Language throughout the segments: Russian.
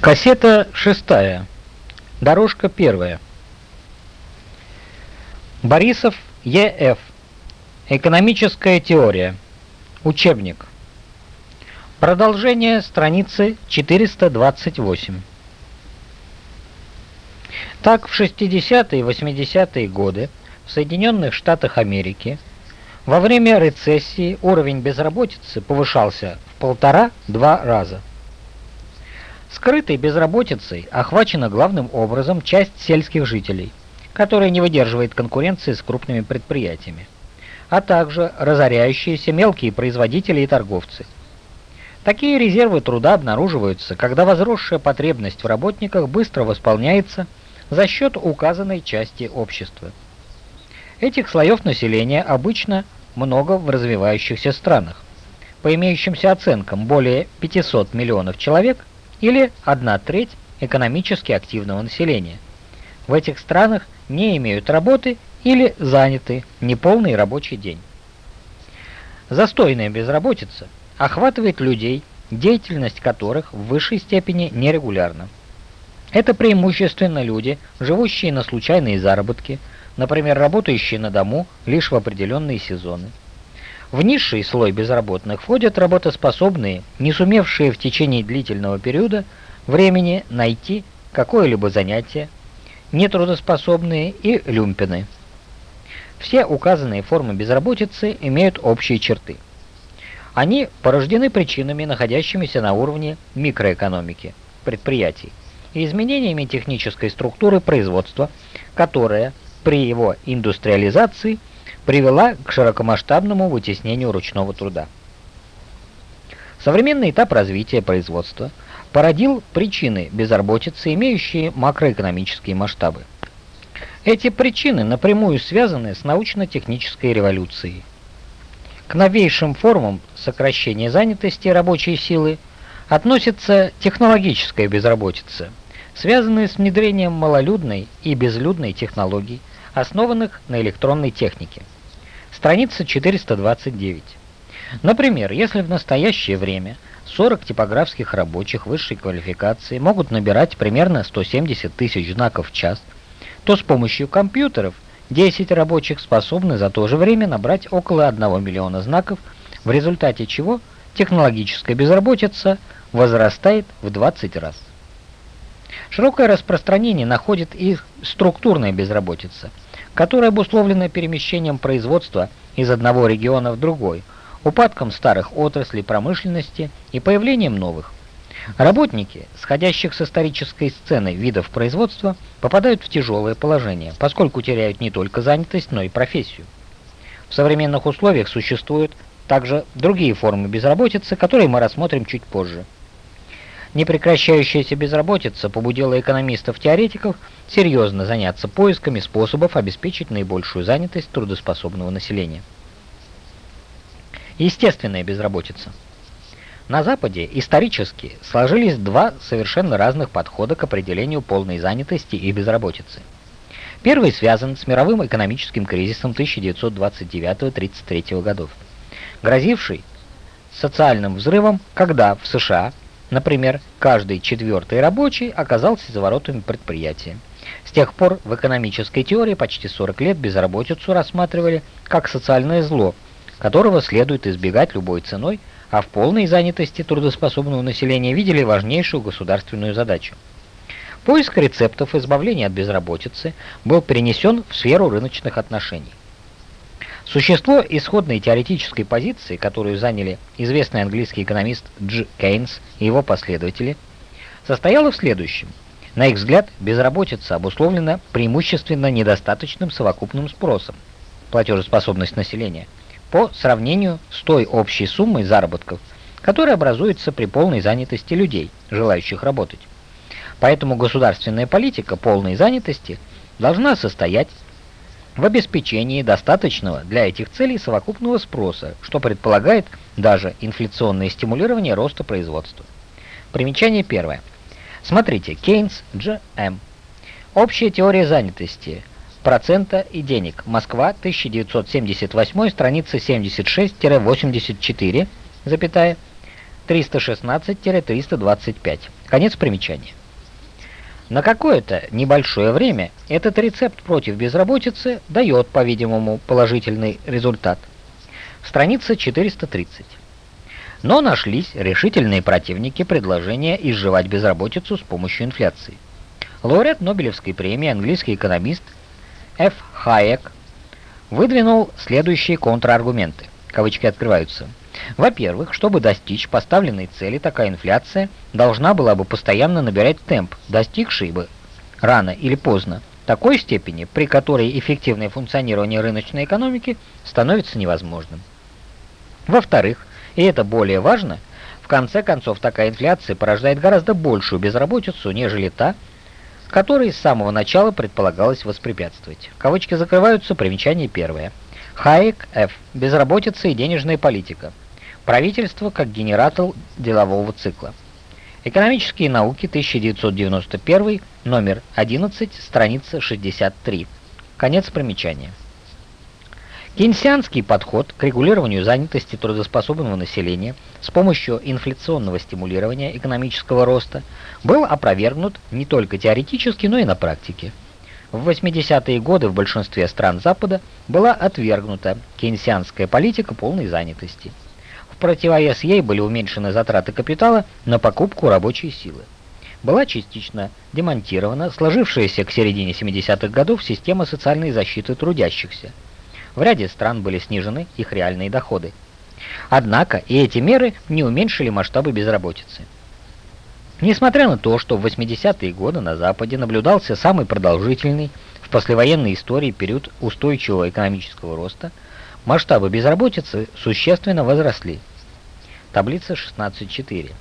Кассета шестая. Дорожка первая. Борисов Е.Ф. Экономическая теория. Учебник. Продолжение страницы 428. Так, в 60-е и 80-е годы в Соединенных Штатах Америки во время рецессии уровень безработицы повышался в полтора-два раза. Скрытой безработицей охвачена главным образом часть сельских жителей, которая не выдерживает конкуренции с крупными предприятиями, а также разоряющиеся мелкие производители и торговцы. Такие резервы труда обнаруживаются, когда возросшая потребность в работниках быстро восполняется за счет указанной части общества. Этих слоев населения обычно много в развивающихся странах. По имеющимся оценкам, более 500 миллионов человек или 1 треть экономически активного населения. В этих странах не имеют работы или заняты неполный рабочий день. Застойная безработица охватывает людей, деятельность которых в высшей степени нерегулярна. Это преимущественно люди, живущие на случайные заработки, например, работающие на дому лишь в определенные сезоны. В низший слой безработных входят работоспособные, не сумевшие в течение длительного периода времени найти какое-либо занятие, нетрудоспособные и люмпины. Все указанные формы безработицы имеют общие черты. Они порождены причинами, находящимися на уровне микроэкономики предприятий и изменениями технической структуры производства, которая при его индустриализации – привела к широкомасштабному вытеснению ручного труда. Современный этап развития производства породил причины безработицы, имеющие макроэкономические масштабы. Эти причины напрямую связаны с научно-технической революцией. К новейшим формам сокращения занятости рабочей силы относится технологическая безработица, связанная с внедрением малолюдной и безлюдной технологий, основанных на электронной технике. Страница 429. Например, если в настоящее время 40 типографских рабочих высшей квалификации могут набирать примерно 170 тысяч знаков в час, то с помощью компьютеров 10 рабочих способны за то же время набрать около 1 миллиона знаков, в результате чего технологическая безработица возрастает в 20 раз. Широкое распространение находит и структурная безработица, которая обусловлена перемещением производства из одного региона в другой, упадком старых отраслей промышленности и появлением новых. Работники, сходящих с исторической сцены видов производства, попадают в тяжелое положение, поскольку теряют не только занятость, но и профессию. В современных условиях существуют также другие формы безработицы, которые мы рассмотрим чуть позже. Непрекращающаяся безработица побудила экономистов-теоретиков серьезно заняться поисками способов обеспечить наибольшую занятость трудоспособного населения. Естественная безработица. На Западе исторически сложились два совершенно разных подхода к определению полной занятости и безработицы. Первый связан с мировым экономическим кризисом 1929-33 годов, грозивший социальным взрывом, когда в США Например, каждый четвертый рабочий оказался за воротами предприятия. С тех пор в экономической теории почти 40 лет безработицу рассматривали как социальное зло, которого следует избегать любой ценой, а в полной занятости трудоспособного населения видели важнейшую государственную задачу. Поиск рецептов избавления от безработицы был перенесен в сферу рыночных отношений. Существо исходной теоретической позиции, которую заняли известный английский экономист Дж. Кейнс и его последователи, состояло в следующем. На их взгляд, безработица обусловлена преимущественно недостаточным совокупным спросом, платежеспособность населения, по сравнению с той общей суммой заработков, которая образуется при полной занятости людей, желающих работать. Поэтому государственная политика полной занятости должна состоять в обеспечении достаточного для этих целей совокупного спроса, что предполагает даже инфляционное стимулирование роста производства. Примечание первое. Смотрите, Кейнс, Дж. М. Общая теория занятости, процента и денег. Москва, 1978, страница 76-84, запятая, 316-325. Конец примечания. На какое-то небольшое время этот рецепт против безработицы дает, по-видимому, положительный результат. Страница 430. Но нашлись решительные противники предложения изживать безработицу с помощью инфляции. Лауреат Нобелевской премии, английский экономист Ф. Хайек, выдвинул следующие контраргументы. Кавычки открываются. Во-первых, чтобы достичь поставленной цели, такая инфляция должна была бы постоянно набирать темп, достигший бы рано или поздно такой степени, при которой эффективное функционирование рыночной экономики становится невозможным. Во-вторых, и это более важно, в конце концов такая инфляция порождает гораздо большую безработицу, нежели та, которой с самого начала предполагалось воспрепятствовать. Кавычки закрываются, примечание первое. Хайек Ф. Безработица и денежная политика. Правительство как генератор делового цикла. Экономические науки, 1991, номер 11, страница 63. Конец примечания. Кейнсианский подход к регулированию занятости трудоспособного населения с помощью инфляционного стимулирования экономического роста был опровергнут не только теоретически, но и на практике. В 80-е годы в большинстве стран Запада была отвергнута кейнсианская политика полной занятости противовес ей были уменьшены затраты капитала на покупку рабочей силы. Была частично демонтирована сложившаяся к середине 70-х годов система социальной защиты трудящихся. В ряде стран были снижены их реальные доходы. Однако и эти меры не уменьшили масштабы безработицы. Несмотря на то, что в 80-е годы на Западе наблюдался самый продолжительный в послевоенной истории период устойчивого экономического роста, масштабы безработицы существенно возросли. Таблица 16.4.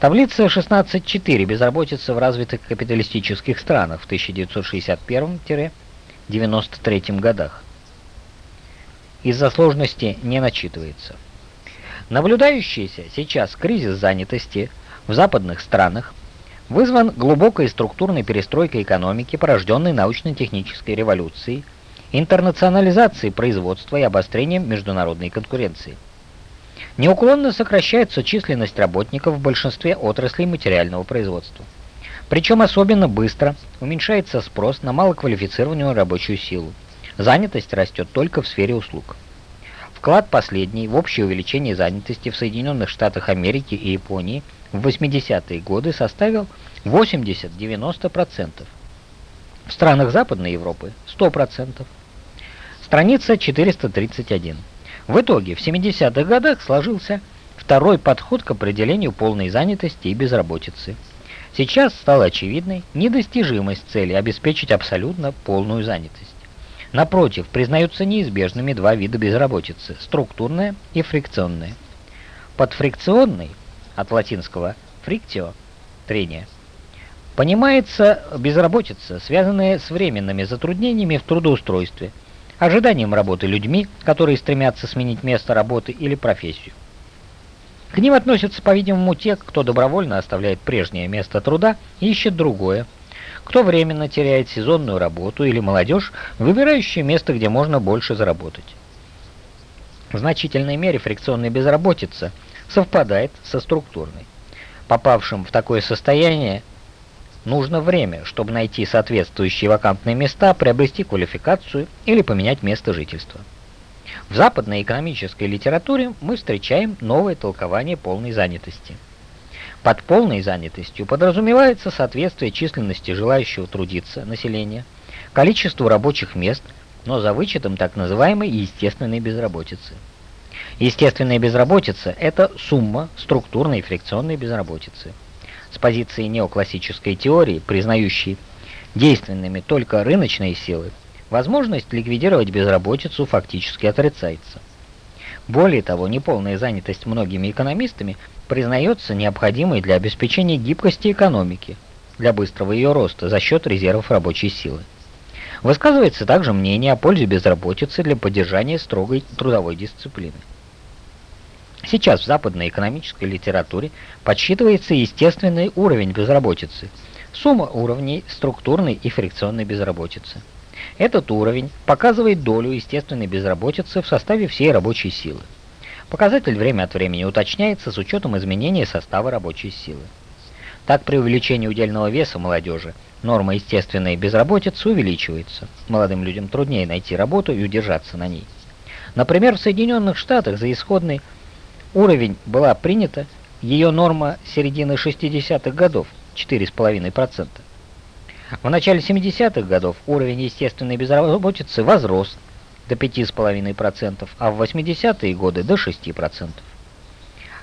Таблица 16.4. Безработица в развитых капиталистических странах в 1961-93 годах. Из-за сложности не начитывается. Наблюдающийся сейчас кризис занятости в западных странах вызван глубокой структурной перестройкой экономики, порожденной научно-технической революцией, интернационализацией производства и обострением международной конкуренции. Неуклонно сокращается численность работников в большинстве отраслей материального производства. Причем особенно быстро уменьшается спрос на малоквалифицированную рабочую силу. Занятость растет только в сфере услуг. Вклад последний в общее увеличение занятости в Соединенных Штатах Америки и Японии в 80-е годы составил 80-90%. В странах Западной Европы 100%. Страница 431. В итоге в 70-х годах сложился второй подход к определению полной занятости и безработицы. Сейчас стала очевидной недостижимость цели обеспечить абсолютно полную занятость. Напротив, признаются неизбежными два вида безработицы – структурная и фрикционная. Под фрикционной, от латинского «фриктио» – трение, понимается безработица, связанная с временными затруднениями в трудоустройстве – ожиданием работы людьми, которые стремятся сменить место работы или профессию. К ним относятся, по-видимому, те, кто добровольно оставляет прежнее место труда и ищет другое, кто временно теряет сезонную работу или молодежь, выбирающая место, где можно больше заработать. В значительной мере фрикционная безработица совпадает со структурной. Попавшим в такое состояние Нужно время, чтобы найти соответствующие вакантные места, приобрести квалификацию или поменять место жительства. В западной экономической литературе мы встречаем новое толкование полной занятости. Под полной занятостью подразумевается соответствие численности желающего трудиться населения, количеству рабочих мест, но за вычетом так называемой естественной безработицы. Естественная безработица – это сумма структурной и фрикционной безработицы – с позиции неоклассической теории, признающей действенными только рыночные силы, возможность ликвидировать безработицу фактически отрицается. Более того, неполная занятость многими экономистами признается необходимой для обеспечения гибкости экономики, для быстрого ее роста за счет резервов рабочей силы. Высказывается также мнение о пользе безработицы для поддержания строгой трудовой дисциплины. Сейчас в западной экономической литературе подсчитывается естественный уровень безработицы, сумма уровней структурной и фрикционной безработицы. Этот уровень показывает долю естественной безработицы в составе всей рабочей силы. Показатель время от времени уточняется с учетом изменения состава рабочей силы. Так при увеличении удельного веса молодежи норма естественной безработицы увеличивается. Молодым людям труднее найти работу и удержаться на ней. Например, в Соединенных Штатах за исходный уровень была принята ее норма середины 60-х годов 4,5%. В начале 70-х годов уровень естественной безработицы возрос до 5,5%, а в 80-е годы до 6%.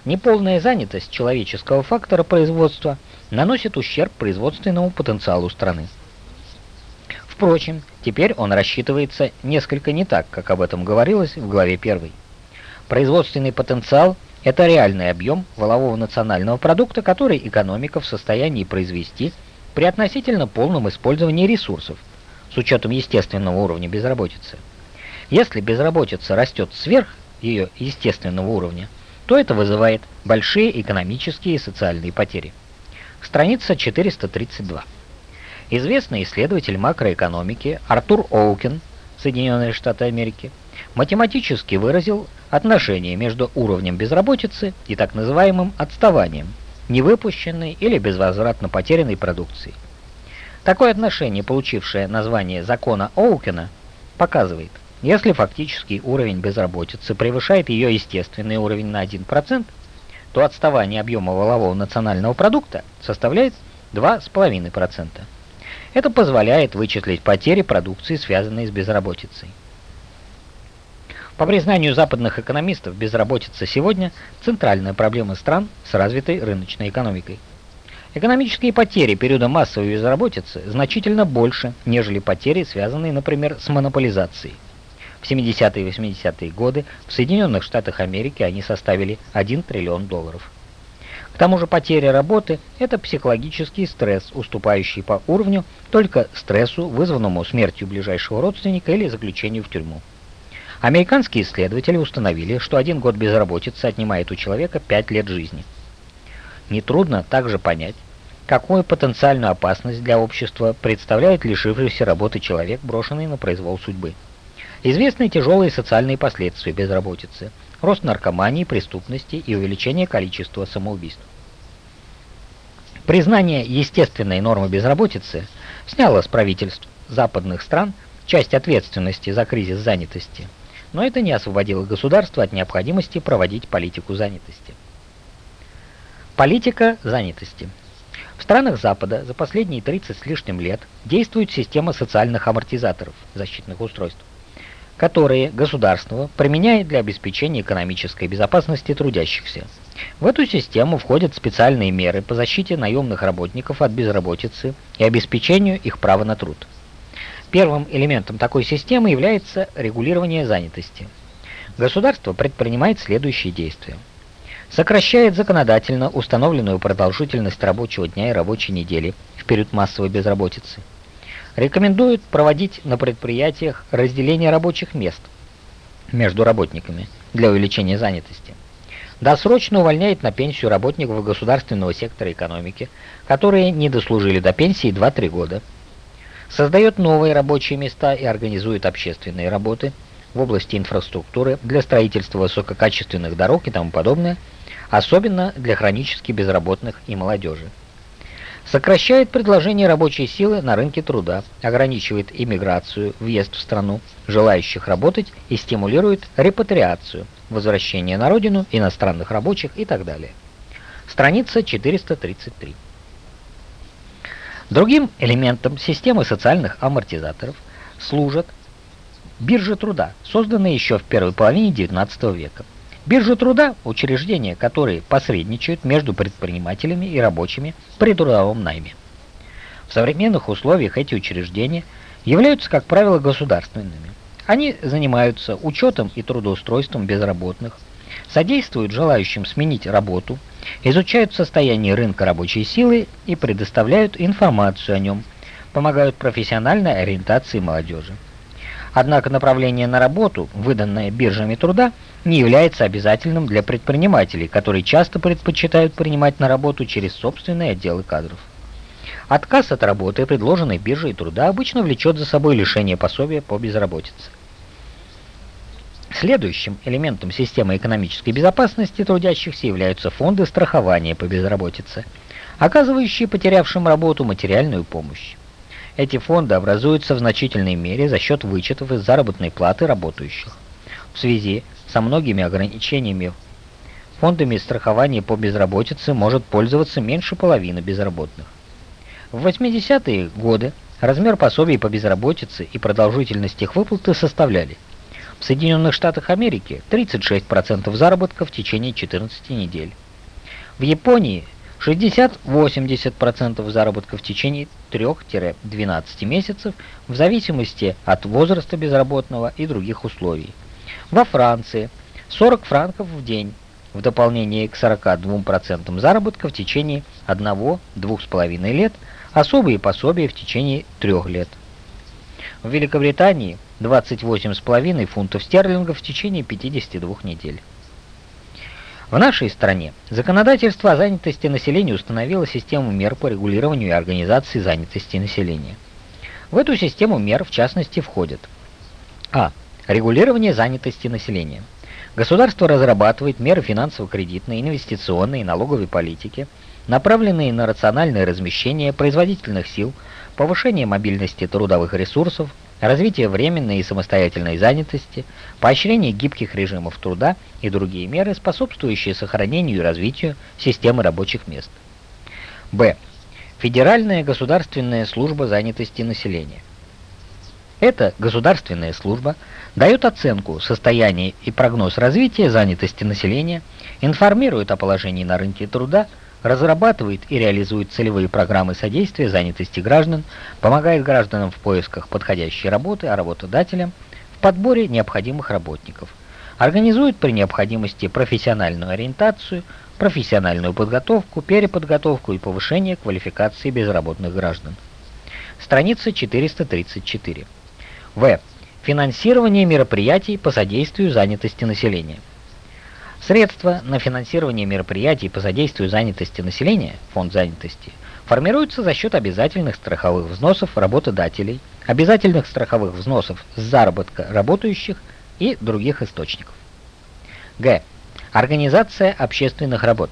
Неполная занятость человеческого фактора производства наносит ущерб производственному потенциалу страны. Впрочем, теперь он рассчитывается несколько не так, как об этом говорилось в главе 1. Производственный потенциал – это реальный объем валового национального продукта, который экономика в состоянии произвести при относительно полном использовании ресурсов с учетом естественного уровня безработицы. Если безработица растет сверх ее естественного уровня, то это вызывает большие экономические и социальные потери. Страница 432. Известный исследователь макроэкономики Артур Оукен, Соединенные Штаты Америки, математически выразил отношение между уровнем безработицы и так называемым отставанием – невыпущенной или безвозвратно потерянной продукции. Такое отношение, получившее название закона Оукена, показывает, если фактический уровень безработицы превышает ее естественный уровень на 1%, то отставание объема валового национального продукта составляет 2,5%. Это позволяет вычислить потери продукции, связанные с безработицей. По признанию западных экономистов, безработица сегодня – центральная проблема стран с развитой рыночной экономикой. Экономические потери периода массовой безработицы значительно больше, нежели потери, связанные, например, с монополизацией. В 70-е и 80-е годы в Соединенных Штатах Америки они составили 1 триллион долларов. К тому же потеря работы – это психологический стресс, уступающий по уровню только стрессу, вызванному смертью ближайшего родственника или заключению в тюрьму. Американские исследователи установили, что один год безработицы отнимает у человека 5 лет жизни. Нетрудно также понять, какую потенциальную опасность для общества представляет лишившийся работы человек, брошенный на произвол судьбы. Известны тяжелые социальные последствия безработицы, рост наркомании, преступности и увеличение количества самоубийств. Признание естественной нормы безработицы сняло с правительств западных стран часть ответственности за кризис занятости – но это не освободило государство от необходимости проводить политику занятости. Политика занятости. В странах Запада за последние 30 с лишним лет действует система социальных амортизаторов, защитных устройств, которые государство применяет для обеспечения экономической безопасности трудящихся. В эту систему входят специальные меры по защите наемных работников от безработицы и обеспечению их права на труд. Первым элементом такой системы является регулирование занятости. Государство предпринимает следующие действия. Сокращает законодательно установленную продолжительность рабочего дня и рабочей недели в период массовой безработицы. Рекомендует проводить на предприятиях разделение рабочих мест между работниками для увеличения занятости. Досрочно увольняет на пенсию работников государственного сектора экономики, которые не дослужили до пенсии 2-3 года создает новые рабочие места и организует общественные работы в области инфраструктуры для строительства высококачественных дорог и тому подобное, особенно для хронически безработных и молодежи. Сокращает предложение рабочей силы на рынке труда, ограничивает иммиграцию, въезд в страну желающих работать и стимулирует репатриацию, возвращение на родину иностранных рабочих и так далее. Страница 433. Другим элементом системы социальных амортизаторов служат биржи труда, созданные еще в первой половине XIX века. Биржа труда – учреждения, которые посредничают между предпринимателями и рабочими при трудовом найме. В современных условиях эти учреждения являются, как правило, государственными. Они занимаются учетом и трудоустройством безработных, содействуют желающим сменить работу – изучают состояние рынка рабочей силы и предоставляют информацию о нем, помогают профессиональной ориентации молодежи. Однако направление на работу, выданное биржами труда, не является обязательным для предпринимателей, которые часто предпочитают принимать на работу через собственные отделы кадров. Отказ от работы, предложенной биржей труда, обычно влечет за собой лишение пособия по безработице. Следующим элементом системы экономической безопасности трудящихся являются фонды страхования по безработице, оказывающие потерявшим работу материальную помощь. Эти фонды образуются в значительной мере за счет вычетов из заработной платы работающих. В связи со многими ограничениями фондами страхования по безработице может пользоваться меньше половины безработных. В 80-е годы размер пособий по безработице и продолжительность их выплаты составляли в Соединенных Штатах Америки 36% заработка в течение 14 недель. В Японии 60-80% заработка в течение 3-12 месяцев в зависимости от возраста безработного и других условий. Во Франции 40 франков в день в дополнение к 42% заработка в течение 1-2,5 лет, особые пособия в течение 3 лет. В Великобритании 28,5 фунтов стерлингов в течение 52 недель. В нашей стране законодательство о занятости населения установило систему мер по регулированию и организации занятости населения. В эту систему мер, в частности, входят А. Регулирование занятости населения. Государство разрабатывает меры финансово-кредитной, инвестиционной и налоговой политики, направленные на рациональное размещение производительных сил, повышение мобильности трудовых ресурсов, развитие временной и самостоятельной занятости, поощрение гибких режимов труда и другие меры, способствующие сохранению и развитию системы рабочих мест. Б. Федеральная государственная служба занятости населения. Эта государственная служба дает оценку состояния и прогноз развития занятости населения, информирует о положении на рынке труда, разрабатывает и реализует целевые программы содействия занятости граждан, помогает гражданам в поисках подходящей работы, а работодателям в подборе необходимых работников, организует при необходимости профессиональную ориентацию, профессиональную подготовку, переподготовку и повышение квалификации безработных граждан. Страница 434. В. Финансирование мероприятий по содействию занятости населения. Средства на финансирование мероприятий по содействию занятости населения, фонд занятости, формируются за счет обязательных страховых взносов работодателей, обязательных страховых взносов с заработка работающих и других источников. Г. Организация общественных работ.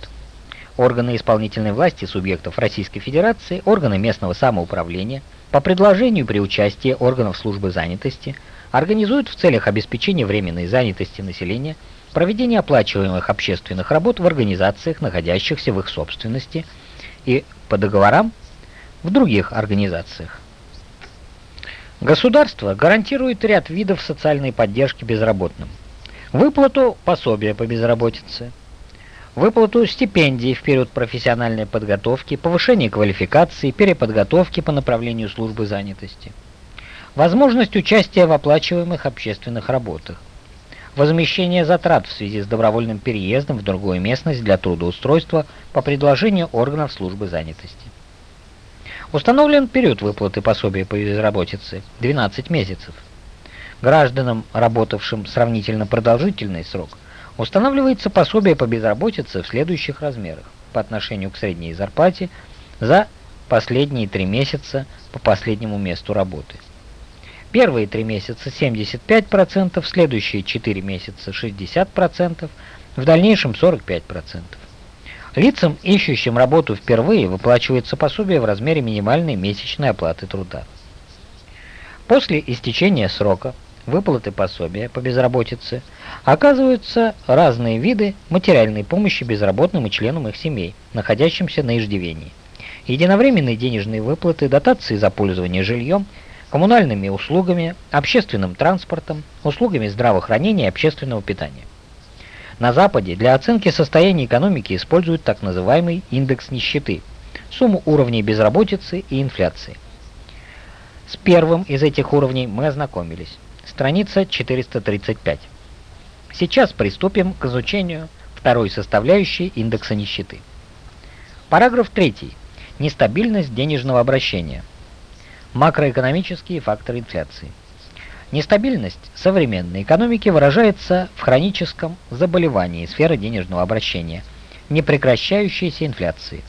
Органы исполнительной власти субъектов Российской Федерации, органы местного самоуправления по предложению при участии органов службы занятости организуют в целях обеспечения временной занятости населения проведение оплачиваемых общественных работ в организациях, находящихся в их собственности, и по договорам в других организациях. Государство гарантирует ряд видов социальной поддержки безработным. Выплату пособия по безработице, выплату стипендий в период профессиональной подготовки, повышение квалификации, переподготовки по направлению службы занятости, возможность участия в оплачиваемых общественных работах, возмещение затрат в связи с добровольным переездом в другую местность для трудоустройства по предложению органов службы занятости. Установлен период выплаты пособия по безработице – 12 месяцев. Гражданам, работавшим сравнительно продолжительный срок, устанавливается пособие по безработице в следующих размерах по отношению к средней зарплате за последние три месяца по последнему месту работы – Первые три месяца 75%, следующие 4 месяца 60%, в дальнейшем 45%. Лицам, ищущим работу впервые, выплачивается пособие в размере минимальной месячной оплаты труда. После истечения срока выплаты пособия по безработице оказываются разные виды материальной помощи безработным и членам их семей, находящимся на иждивении. Единовременные денежные выплаты, дотации за пользование жильем – коммунальными услугами, общественным транспортом, услугами здравоохранения и общественного питания. На Западе для оценки состояния экономики используют так называемый индекс нищеты, сумму уровней безработицы и инфляции. С первым из этих уровней мы ознакомились. Страница 435. Сейчас приступим к изучению второй составляющей индекса нищеты. Параграф 3. Нестабильность денежного обращения. Макроэкономические факторы инфляции. Нестабильность современной экономики выражается в хроническом заболевании сферы денежного обращения, непрекращающейся инфляции.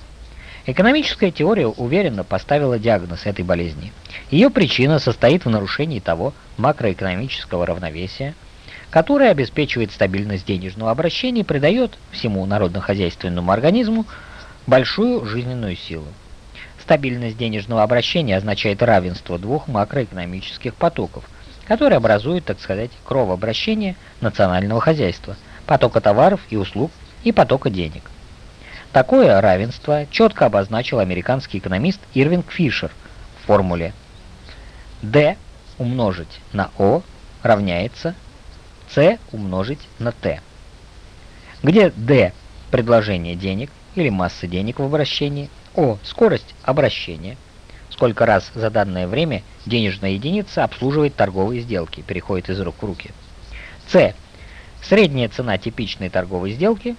Экономическая теория уверенно поставила диагноз этой болезни. Ее причина состоит в нарушении того макроэкономического равновесия, которая обеспечивает стабильность денежного обращения и придает всему народно-хозяйственному организму большую жизненную силу. Стабильность денежного обращения означает равенство двух макроэкономических потоков, которые образуют, так сказать, кровообращение национального хозяйства, потока товаров и услуг и потока денег. Такое равенство четко обозначил американский экономист Ирвинг Фишер в формуле D умножить на O равняется C умножить на T, где D – предложение денег или масса денег в обращении – о. Скорость обращения. Сколько раз за данное время денежная единица обслуживает торговые сделки, переходит из рук в руки. С. Средняя цена типичной торговой сделки.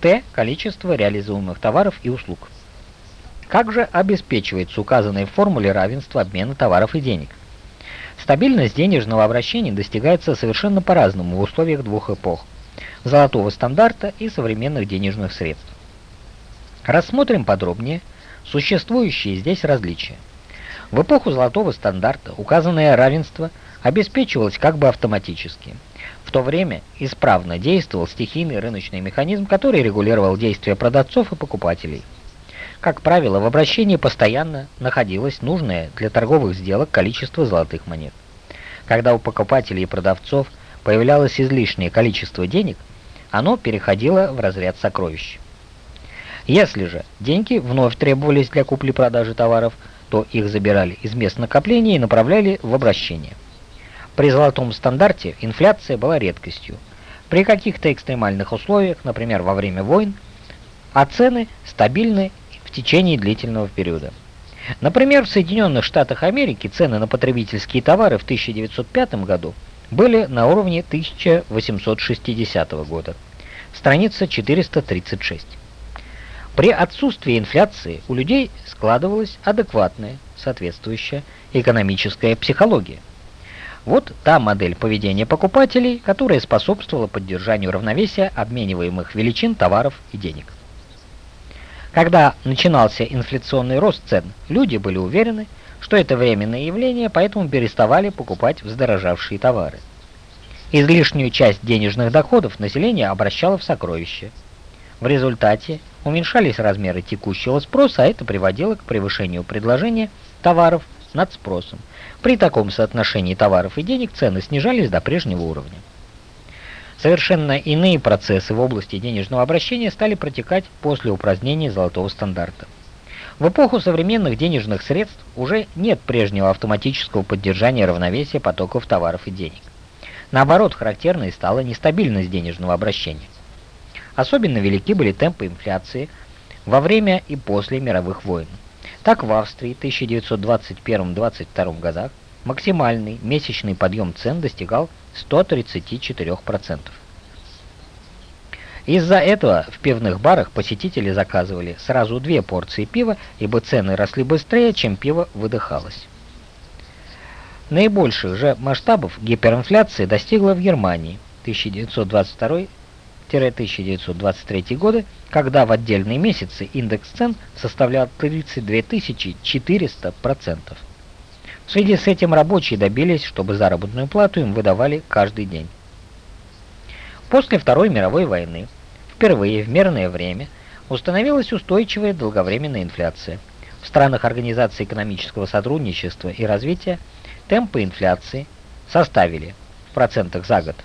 Т. Количество реализуемых товаров и услуг. Как же обеспечивается указанной в формуле равенство обмена товаров и денег? Стабильность денежного обращения достигается совершенно по-разному в условиях двух эпох – золотого стандарта и современных денежных средств. Рассмотрим подробнее – Существующие здесь различия. В эпоху золотого стандарта указанное равенство обеспечивалось как бы автоматически. В то время исправно действовал стихийный рыночный механизм, который регулировал действия продавцов и покупателей. Как правило, в обращении постоянно находилось нужное для торговых сделок количество золотых монет. Когда у покупателей и продавцов появлялось излишнее количество денег, оно переходило в разряд сокровищ. Если же деньги вновь требовались для купли-продажи товаров, то их забирали из мест накопления и направляли в обращение. При золотом стандарте инфляция была редкостью. При каких-то экстремальных условиях, например, во время войн, а цены стабильны в течение длительного периода. Например, в Соединенных Штатах Америки цены на потребительские товары в 1905 году были на уровне 1860 года. Страница 436. При отсутствии инфляции у людей складывалась адекватная, соответствующая экономическая психология. Вот та модель поведения покупателей, которая способствовала поддержанию равновесия обмениваемых величин товаров и денег. Когда начинался инфляционный рост цен, люди были уверены, что это временное явление, поэтому переставали покупать вздорожавшие товары. Излишнюю часть денежных доходов население обращало в сокровища. В результате уменьшались размеры текущего спроса, а это приводило к превышению предложения товаров над спросом. При таком соотношении товаров и денег цены снижались до прежнего уровня. Совершенно иные процессы в области денежного обращения стали протекать после упразднения золотого стандарта. В эпоху современных денежных средств уже нет прежнего автоматического поддержания равновесия потоков товаров и денег. Наоборот, характерной стала нестабильность денежного обращения. Особенно велики были темпы инфляции во время и после мировых войн. Так в Австрии в 1921-22 годах максимальный месячный подъем цен достигал 134%. Из-за этого в пивных барах посетители заказывали сразу две порции пива, ибо цены росли быстрее, чем пиво выдыхалось. Наибольших же масштабов гиперинфляции достигла в Германии 1922 1923 годы, когда в отдельные месяцы индекс цен составлял 32 400%. В связи с этим рабочие добились, чтобы заработную плату им выдавали каждый день. После Второй мировой войны впервые в мирное время установилась устойчивая долговременная инфляция. В странах Организации экономического сотрудничества и развития темпы инфляции составили в процентах за год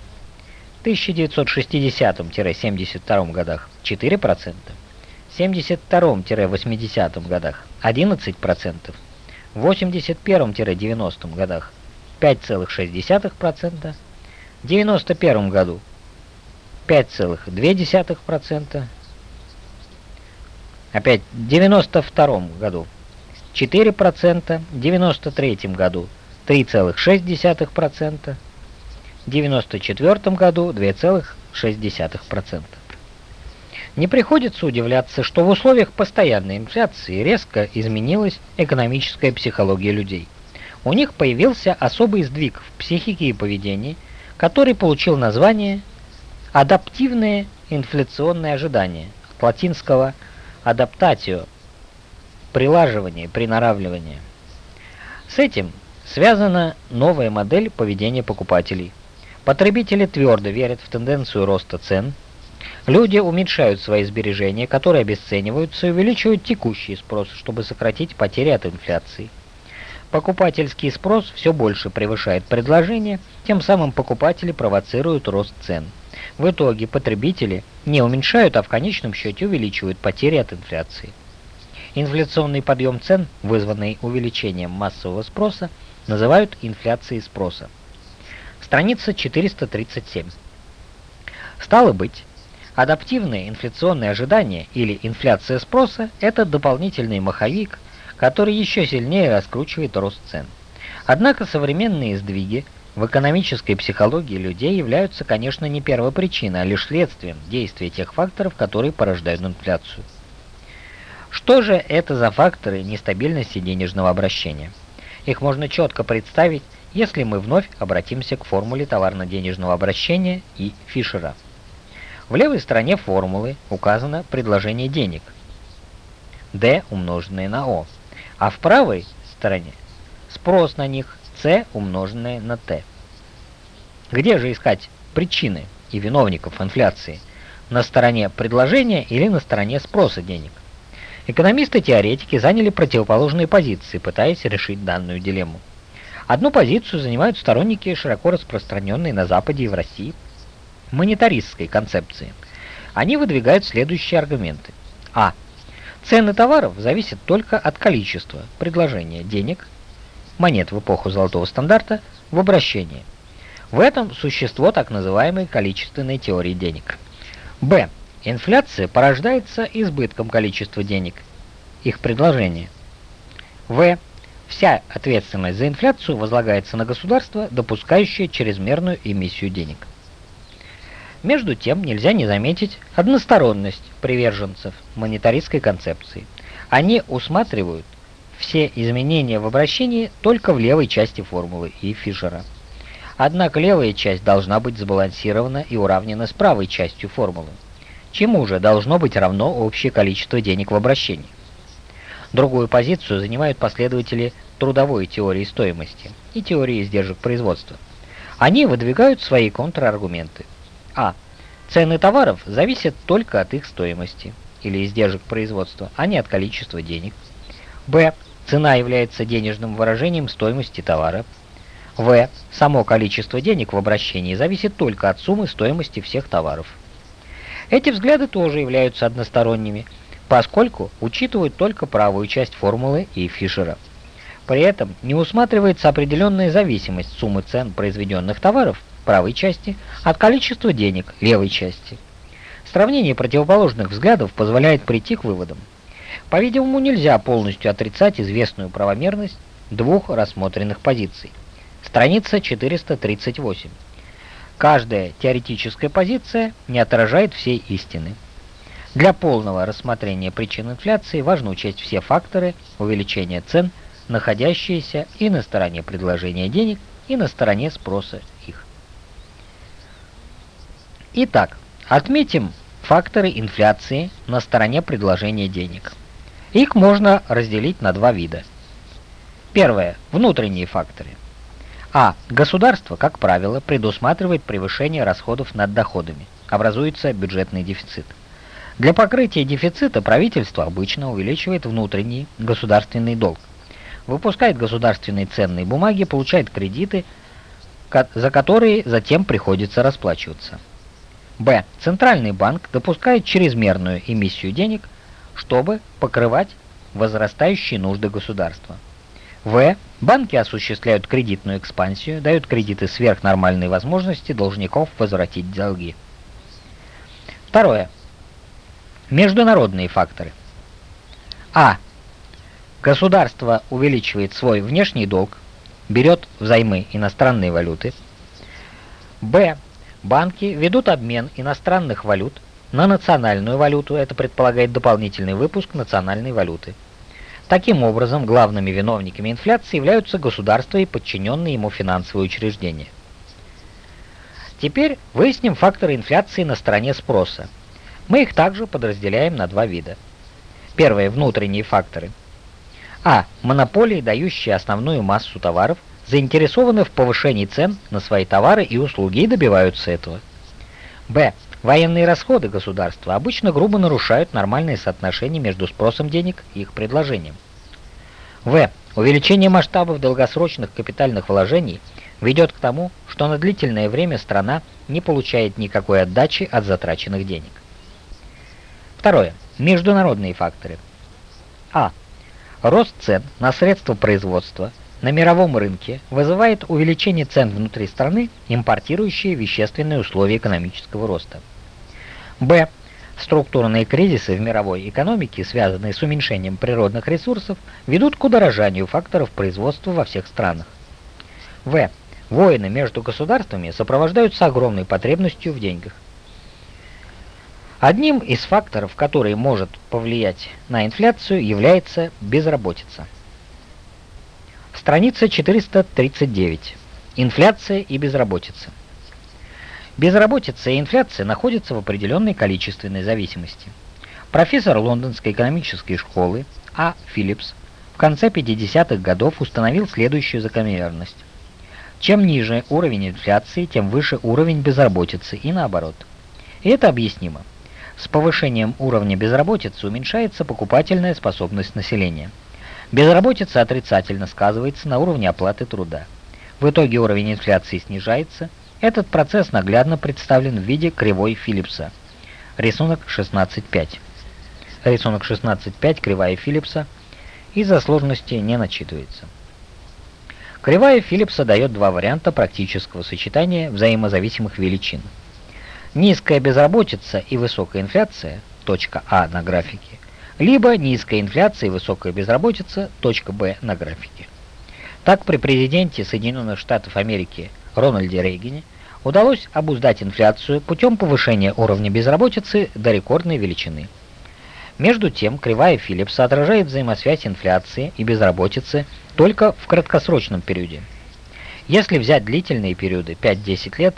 1960-72 годах 4%, 72-80 годах 11%, 81-90 годах 5,6%, 91 году 5,2%, опять в 92 году 4%, 93 году 3,6%, 1994 году 2,6%. Не приходится удивляться, что в условиях постоянной инфляции резко изменилась экономическая психология людей. У них появился особый сдвиг в психике и поведении, который получил название адаптивное инфляционное ожидание, от латинского adaptatio – прилаживание, приноравливание. С этим связана новая модель поведения покупателей – Потребители твердо верят в тенденцию роста цен. Люди уменьшают свои сбережения, которые обесцениваются, и увеличивают текущий спрос, чтобы сократить потери от инфляции. Покупательский спрос все больше превышает предложение, тем самым покупатели провоцируют рост цен. В итоге потребители не уменьшают, а в конечном счете увеличивают потери от инфляции. Инфляционный подъем цен, вызванный увеличением массового спроса, называют инфляцией спроса. Страница 437. Стало быть, адаптивные инфляционные ожидания или инфляция спроса – это дополнительный маховик, который еще сильнее раскручивает рост цен. Однако современные сдвиги в экономической психологии людей являются, конечно, не первопричиной, а лишь следствием действия тех факторов, которые порождают инфляцию. Что же это за факторы нестабильности денежного обращения? Их можно четко представить, если мы вновь обратимся к формуле товарно-денежного обращения и Фишера. В левой стороне формулы указано предложение денег D умноженное на O, а в правой стороне спрос на них C умноженное на T. Где же искать причины и виновников инфляции? На стороне предложения или на стороне спроса денег? Экономисты-теоретики заняли противоположные позиции, пытаясь решить данную дилемму. Одну позицию занимают сторонники широко распространенной на Западе и в России монетаристской концепции. Они выдвигают следующие аргументы. А. Цены товаров зависят только от количества предложения денег, монет в эпоху золотого стандарта, в обращении. В этом существо так называемой количественной теории денег. Б. Инфляция порождается избытком количества денег, их предложения. В. Вся ответственность за инфляцию возлагается на государство, допускающее чрезмерную эмиссию денег. Между тем, нельзя не заметить односторонность приверженцев монетаристской концепции. Они усматривают все изменения в обращении только в левой части формулы и Фишера. Однако левая часть должна быть сбалансирована и уравнена с правой частью формулы чему же должно быть равно общее количество денег в обращении. Другую позицию занимают последователи трудовой теории стоимости и теории издержек производства. Они выдвигают свои контраргументы. А. Цены товаров зависят только от их стоимости или издержек производства, а не от количества денег. Б. Цена является денежным выражением стоимости товара. В. Само количество денег в обращении зависит только от суммы стоимости всех товаров. Эти взгляды тоже являются односторонними, поскольку учитывают только правую часть формулы и Фишера. При этом не усматривается определенная зависимость суммы цен произведенных товаров правой части от количества денег левой части. Сравнение противоположных взглядов позволяет прийти к выводам. По-видимому, нельзя полностью отрицать известную правомерность двух рассмотренных позиций. Страница 438. Каждая теоретическая позиция не отражает всей истины. Для полного рассмотрения причин инфляции важно учесть все факторы увеличения цен, находящиеся и на стороне предложения денег, и на стороне спроса их. Итак, отметим факторы инфляции на стороне предложения денег. Их можно разделить на два вида. Первое – внутренние факторы – а. Государство, как правило, предусматривает превышение расходов над доходами. Образуется бюджетный дефицит. Для покрытия дефицита правительство обычно увеличивает внутренний государственный долг. Выпускает государственные ценные бумаги, получает кредиты, за которые затем приходится расплачиваться. Б. Центральный банк допускает чрезмерную эмиссию денег, чтобы покрывать возрастающие нужды государства. В. Банки осуществляют кредитную экспансию, дают кредиты сверх нормальной возможности должников возвратить долги. Второе. Международные факторы. А. Государство увеличивает свой внешний долг, берет взаймы иностранные валюты. Б. Банки ведут обмен иностранных валют на национальную валюту, это предполагает дополнительный выпуск национальной валюты. Таким образом, главными виновниками инфляции являются государства и подчиненные ему финансовые учреждения. Теперь выясним факторы инфляции на стороне спроса. Мы их также подразделяем на два вида. Первое – внутренние факторы. А. Монополии, дающие основную массу товаров заинтересованы в повышении цен на свои товары и услуги и добиваются этого. Б. Военные расходы государства обычно грубо нарушают нормальные соотношения между спросом денег и их предложением. В. Увеличение масштабов долгосрочных капитальных вложений ведет к тому, что на длительное время страна не получает никакой отдачи от затраченных денег. Второе. Международные факторы. А. Рост цен на средства производства на мировом рынке вызывает увеличение цен внутри страны, импортирующие вещественные условия экономического роста. Б. Структурные кризисы в мировой экономике, связанные с уменьшением природных ресурсов, ведут к удорожанию факторов производства во всех странах. В. Войны между государствами сопровождаются огромной потребностью в деньгах. Одним из факторов, который может повлиять на инфляцию, является безработица. Страница 439. Инфляция и безработица. Безработица и инфляция находятся в определенной количественной зависимости. Профессор Лондонской экономической школы А. Филлипс в конце 50-х годов установил следующую закономерность. Чем ниже уровень инфляции, тем выше уровень безработицы и наоборот. И это объяснимо. С повышением уровня безработицы уменьшается покупательная способность населения. Безработица отрицательно сказывается на уровне оплаты труда. В итоге уровень инфляции снижается, этот процесс наглядно представлен в виде кривой Филлипса. Рисунок 16.5. Рисунок 16.5, кривая Филлипса, из-за сложности не начитывается. Кривая Филлипса дает два варианта практического сочетания взаимозависимых величин. Низкая безработица и высокая инфляция, точка А на графике, либо низкая инфляция и высокая безработица, точка Б на графике. Так при президенте Соединенных Штатов Америки Рональде Рейгане удалось обуздать инфляцию путем повышения уровня безработицы до рекордной величины. Между тем, кривая Филлипса отражает взаимосвязь инфляции и безработицы только в краткосрочном периоде. Если взять длительные периоды 5-10 лет,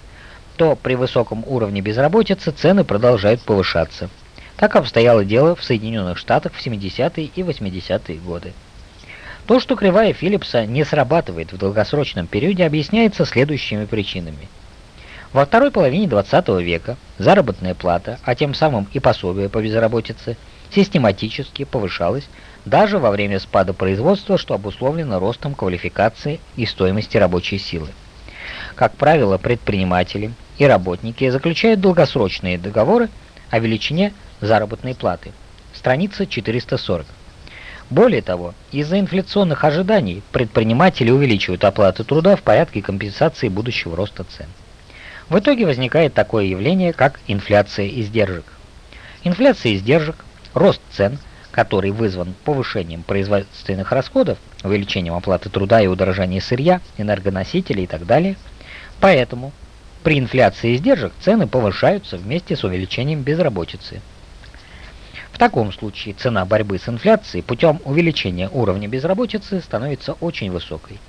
то при высоком уровне безработицы цены продолжают повышаться. Так обстояло дело в Соединенных Штатах в 70-е и 80-е годы. То, что кривая Филлипса не срабатывает в долгосрочном периоде, объясняется следующими причинами. Во второй половине 20 века заработная плата, а тем самым и пособие по безработице, систематически повышалось даже во время спада производства, что обусловлено ростом квалификации и стоимости рабочей силы. Как правило, предприниматели и работники заключают долгосрочные договоры о величине заработной платы. Страница 440. Более того, из-за инфляционных ожиданий предприниматели увеличивают оплату труда в порядке компенсации будущего роста цен. В итоге возникает такое явление, как инфляция издержек. Инфляция издержек – рост цен, который вызван повышением производственных расходов, увеличением оплаты труда и удорожанием сырья, энергоносителей и так далее. Поэтому при инфляции издержек цены повышаются вместе с увеличением безработицы – в таком случае цена борьбы с инфляцией путем увеличения уровня безработицы становится очень высокой.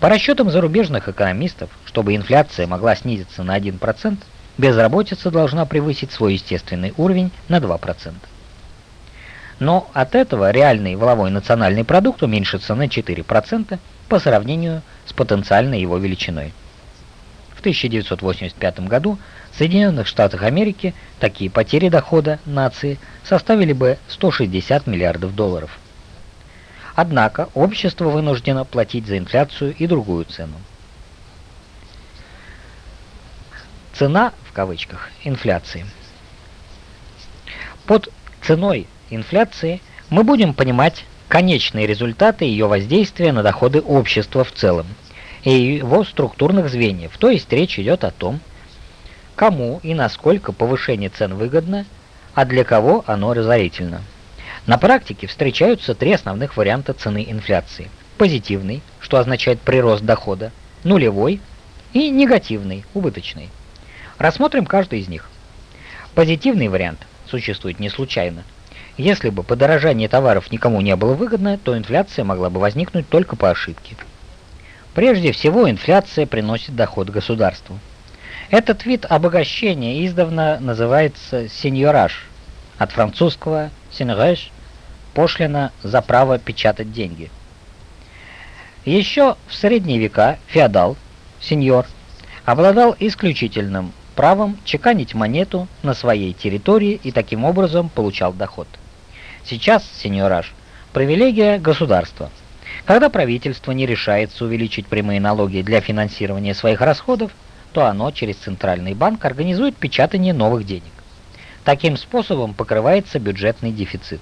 По расчетам зарубежных экономистов, чтобы инфляция могла снизиться на 1%, безработица должна превысить свой естественный уровень на 2%. Но от этого реальный воловой национальный продукт уменьшится на 4% по сравнению с потенциальной его величиной. В 1985 году в Соединенных Штатах Америки такие потери дохода нации составили бы 160 миллиардов долларов. Однако общество вынуждено платить за инфляцию и другую цену. Цена, в кавычках, инфляции. Под ценой инфляции мы будем понимать конечные результаты ее воздействия на доходы общества в целом и его структурных звеньев, то есть речь идет о том, кому и насколько повышение цен выгодно, а для кого оно разорительно. На практике встречаются три основных варианта цены инфляции. Позитивный, что означает прирост дохода, нулевой и негативный, убыточный. Рассмотрим каждый из них. Позитивный вариант существует не случайно. Если бы подорожание товаров никому не было выгодно, то инфляция могла бы возникнуть только по ошибке. Прежде всего, инфляция приносит доход государству. Этот вид обогащения издавна называется сеньораж, от французского «сеньораж» – пошлина за право печатать деньги. Еще в средние века феодал, сеньор, обладал исключительным правом чеканить монету на своей территории и таким образом получал доход. Сейчас сеньораж – привилегия государства. Когда правительство не решается увеличить прямые налоги для финансирования своих расходов, то оно через Центральный банк организует печатание новых денег. Таким способом покрывается бюджетный дефицит.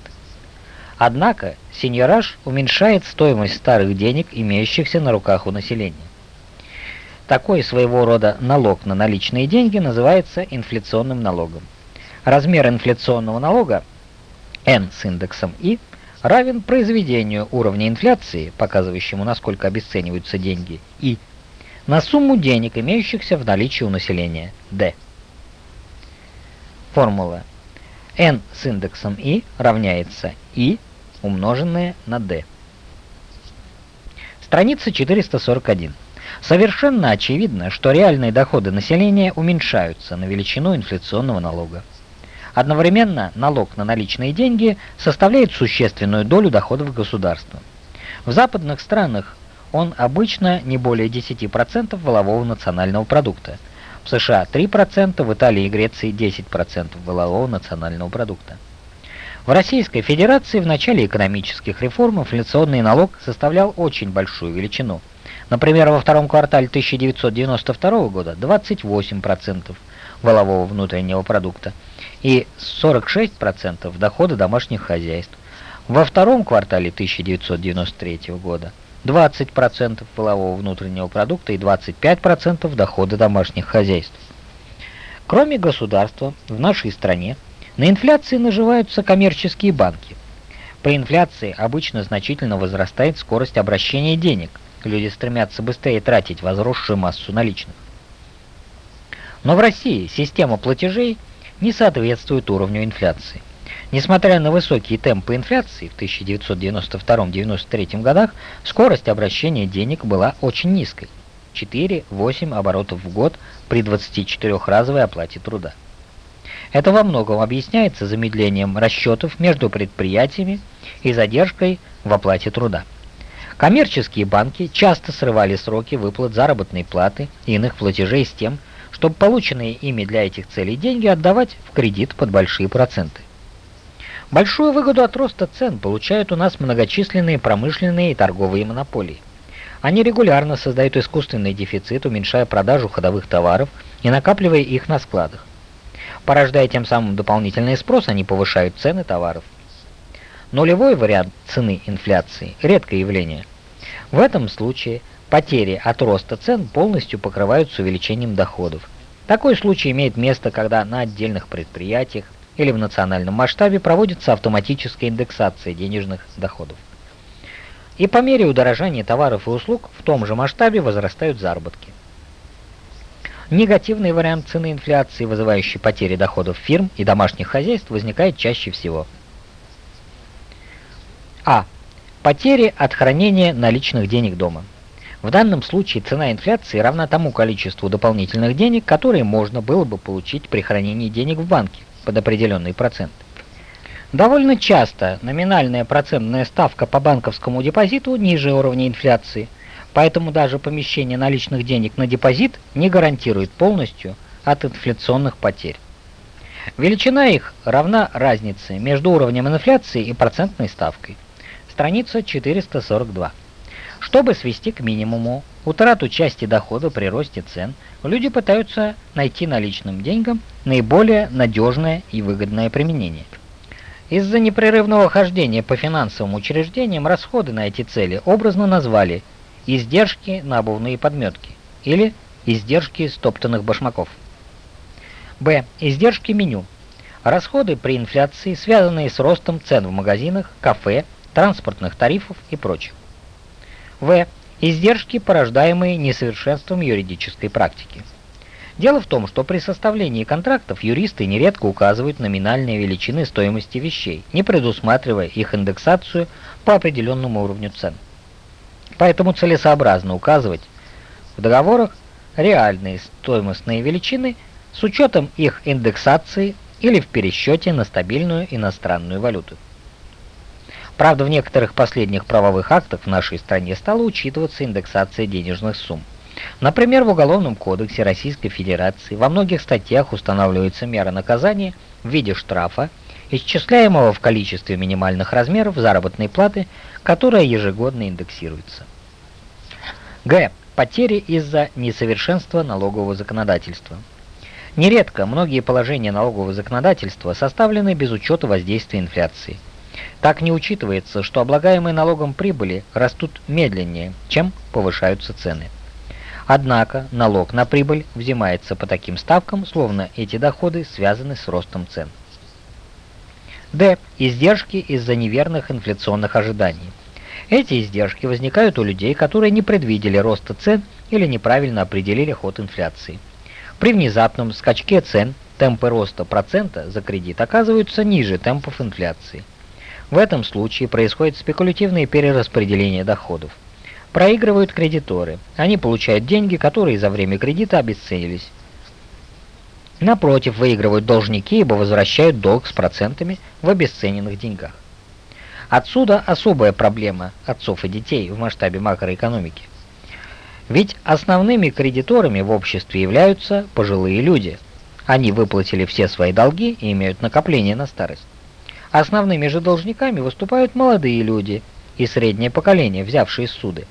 Однако сеньораж уменьшает стоимость старых денег, имеющихся на руках у населения. Такой своего рода налог на наличные деньги называется инфляционным налогом. Размер инфляционного налога n с индексом i равен произведению уровня инфляции, показывающему, насколько обесцениваются деньги, и на сумму денег, имеющихся в наличии у населения, d. Формула n с индексом i равняется i умноженное на d. Страница 441. Совершенно очевидно, что реальные доходы населения уменьшаются на величину инфляционного налога. Одновременно налог на наличные деньги составляет существенную долю доходов государства. В западных странах он обычно не более 10% валового национального продукта. В США 3%, в Италии и Греции 10% валового национального продукта. В Российской Федерации в начале экономических реформ инфляционный налог составлял очень большую величину. Например, во втором квартале 1992 года 28% валового внутреннего продукта и 46% дохода домашних хозяйств. Во втором квартале 1993 года 20% валового внутреннего продукта и 25% дохода домашних хозяйств. Кроме государства, в нашей стране на инфляции наживаются коммерческие банки. При инфляции обычно значительно возрастает скорость обращения денег. Люди стремятся быстрее тратить возросшую массу наличных. Но в России система платежей не соответствует уровню инфляции. Несмотря на высокие темпы инфляции в 1992-1993 годах, скорость обращения денег была очень низкой – 4-8 оборотов в год при 24-разовой оплате труда. Это во многом объясняется замедлением расчетов между предприятиями и задержкой в оплате труда. Коммерческие банки часто срывали сроки выплат заработной платы и иных платежей с тем, чтобы полученные ими для этих целей деньги отдавать в кредит под большие проценты. Большую выгоду от роста цен получают у нас многочисленные промышленные и торговые монополии. Они регулярно создают искусственный дефицит, уменьшая продажу ходовых товаров и накапливая их на складах. Порождая тем самым дополнительный спрос, они повышают цены товаров. Нулевой вариант цены инфляции – редкое явление. В этом случае потери от роста цен полностью покрываются увеличением доходов. Такой случай имеет место, когда на отдельных предприятиях или в национальном масштабе проводится автоматическая индексация денежных доходов. И по мере удорожания товаров и услуг в том же масштабе возрастают заработки. Негативный вариант цены инфляции, вызывающий потери доходов фирм и домашних хозяйств, возникает чаще всего. А. Потери от хранения наличных денег дома. В данном случае цена инфляции равна тому количеству дополнительных денег, которые можно было бы получить при хранении денег в банке под определенный процент. Довольно часто номинальная процентная ставка по банковскому депозиту ниже уровня инфляции – Поэтому даже помещение наличных денег на депозит не гарантирует полностью от инфляционных потерь. Величина их равна разнице между уровнем инфляции и процентной ставкой. Страница 442. Чтобы свести к минимуму утрату части дохода при росте цен, люди пытаются найти наличным деньгам наиболее надежное и выгодное применение. Из-за непрерывного хождения по финансовым учреждениям расходы на эти цели образно назвали издержки на обувные подметки или издержки стоптанных башмаков. Б. Издержки меню. Расходы при инфляции, связанные с ростом цен в магазинах, кафе, транспортных тарифов и прочем. В. Издержки, порождаемые несовершенством юридической практики. Дело в том, что при составлении контрактов юристы нередко указывают номинальные величины стоимости вещей, не предусматривая их индексацию по определенному уровню цен. Поэтому целесообразно указывать в договорах реальные стоимостные величины с учетом их индексации или в пересчете на стабильную иностранную валюту. Правда, в некоторых последних правовых актах в нашей стране стала учитываться индексация денежных сумм. Например, в Уголовном кодексе Российской Федерации во многих статьях устанавливается мера наказания в виде штрафа, исчисляемого в количестве минимальных размеров заработной платы, которая ежегодно индексируется. Г. Потери из-за несовершенства налогового законодательства. Нередко многие положения налогового законодательства составлены без учета воздействия инфляции. Так не учитывается, что облагаемые налогом прибыли растут медленнее, чем повышаются цены. Однако налог на прибыль взимается по таким ставкам, словно эти доходы связаны с ростом цен. Д. Издержки из-за неверных инфляционных ожиданий. Эти издержки возникают у людей, которые не предвидели роста цен или неправильно определили ход инфляции. При внезапном скачке цен темпы роста процента за кредит оказываются ниже темпов инфляции. В этом случае происходит спекулятивное перераспределение доходов. Проигрывают кредиторы. Они получают деньги, которые за время кредита обесценились. Напротив, выигрывают должники, ибо возвращают долг с процентами в обесцененных деньгах. Отсюда особая проблема отцов и детей в масштабе макроэкономики. Ведь основными кредиторами в обществе являются пожилые люди. Они выплатили все свои долги и имеют накопление на старость. Основными же должниками выступают молодые люди и среднее поколение, взявшие суды.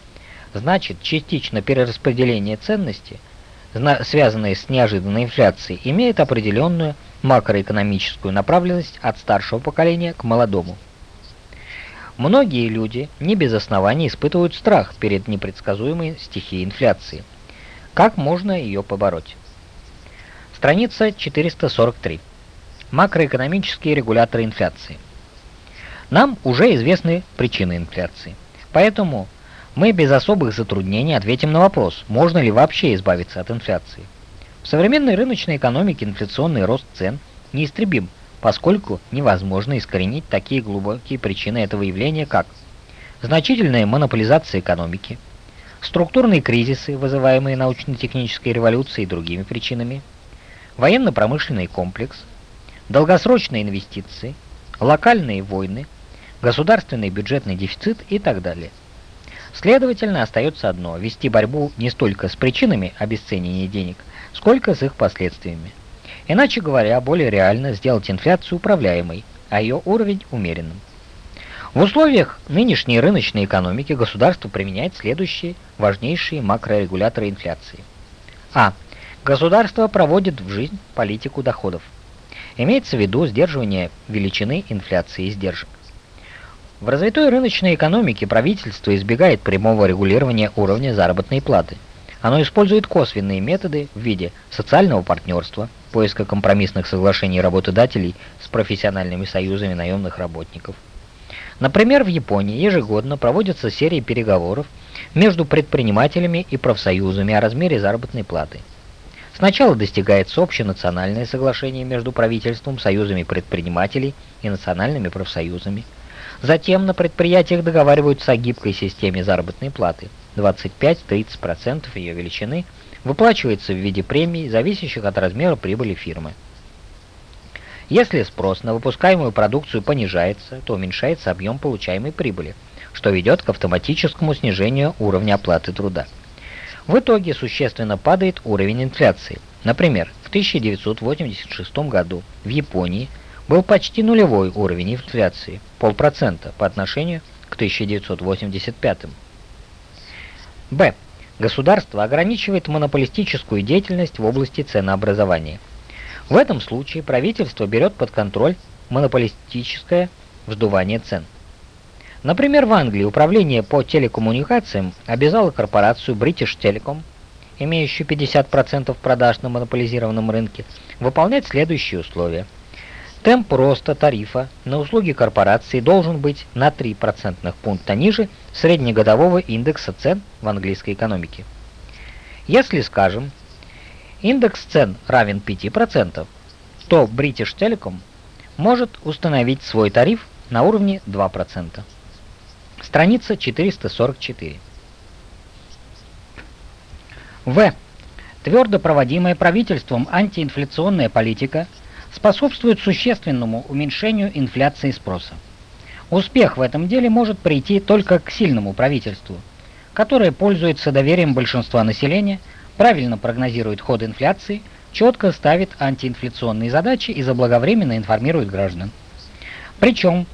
Значит, частично перераспределение ценностей, связанное с неожиданной инфляцией, имеет определенную макроэкономическую направленность от старшего поколения к молодому. Многие люди не без оснований испытывают страх перед непредсказуемой стихией инфляции. Как можно ее побороть? Страница 443. Макроэкономические регуляторы инфляции. Нам уже известны причины инфляции. Поэтому мы без особых затруднений ответим на вопрос, можно ли вообще избавиться от инфляции. В современной рыночной экономике инфляционный рост цен неистребим, поскольку невозможно искоренить такие глубокие причины этого явления, как значительная монополизация экономики, структурные кризисы, вызываемые научно-технической революцией и другими причинами, военно-промышленный комплекс, долгосрочные инвестиции, локальные войны, государственный бюджетный дефицит и так далее. Следовательно, остается одно – вести борьбу не столько с причинами обесценения денег, сколько с их последствиями. Иначе говоря, более реально сделать инфляцию управляемой, а ее уровень умеренным. В условиях нынешней рыночной экономики государство применяет следующие важнейшие макрорегуляторы инфляции. А. Государство проводит в жизнь политику доходов. Имеется в виду сдерживание величины инфляции издержек. В развитой рыночной экономике правительство избегает прямого регулирования уровня заработной платы. Оно использует косвенные методы в виде социального партнерства, поиска компромиссных соглашений работодателей с профессиональными союзами наемных работников. Например, в Японии ежегодно проводятся серии переговоров между предпринимателями и профсоюзами о размере заработной платы. Сначала достигается общенациональное соглашение между правительством, союзами предпринимателей и национальными профсоюзами – Затем на предприятиях договариваются о гибкой системе заработной платы. 25-30% ее величины выплачивается в виде премий, зависящих от размера прибыли фирмы. Если спрос на выпускаемую продукцию понижается, то уменьшается объем получаемой прибыли, что ведет к автоматическому снижению уровня оплаты труда. В итоге существенно падает уровень инфляции. Например, в 1986 году в Японии был почти нулевой уровень инфляции, полпроцента по отношению к 1985. Б. Государство ограничивает монополистическую деятельность в области ценообразования. В этом случае правительство берет под контроль монополистическое вздувание цен. Например, в Англии управление по телекоммуникациям обязало корпорацию British Telecom, имеющую 50% продаж на монополизированном рынке, выполнять следующие условия – Темп роста тарифа на услуги корпорации должен быть на 3 процентных пункта ниже среднегодового индекса цен в английской экономике. Если, скажем, индекс цен равен 5%, то British Telecom может установить свой тариф на уровне 2%. Страница 444. В. Твердо проводимая правительством антиинфляционная политика – способствует существенному уменьшению инфляции спроса. Успех в этом деле может прийти только к сильному правительству, которое пользуется доверием большинства населения, правильно прогнозирует ход инфляции, четко ставит антиинфляционные задачи и заблаговременно информирует граждан. Причем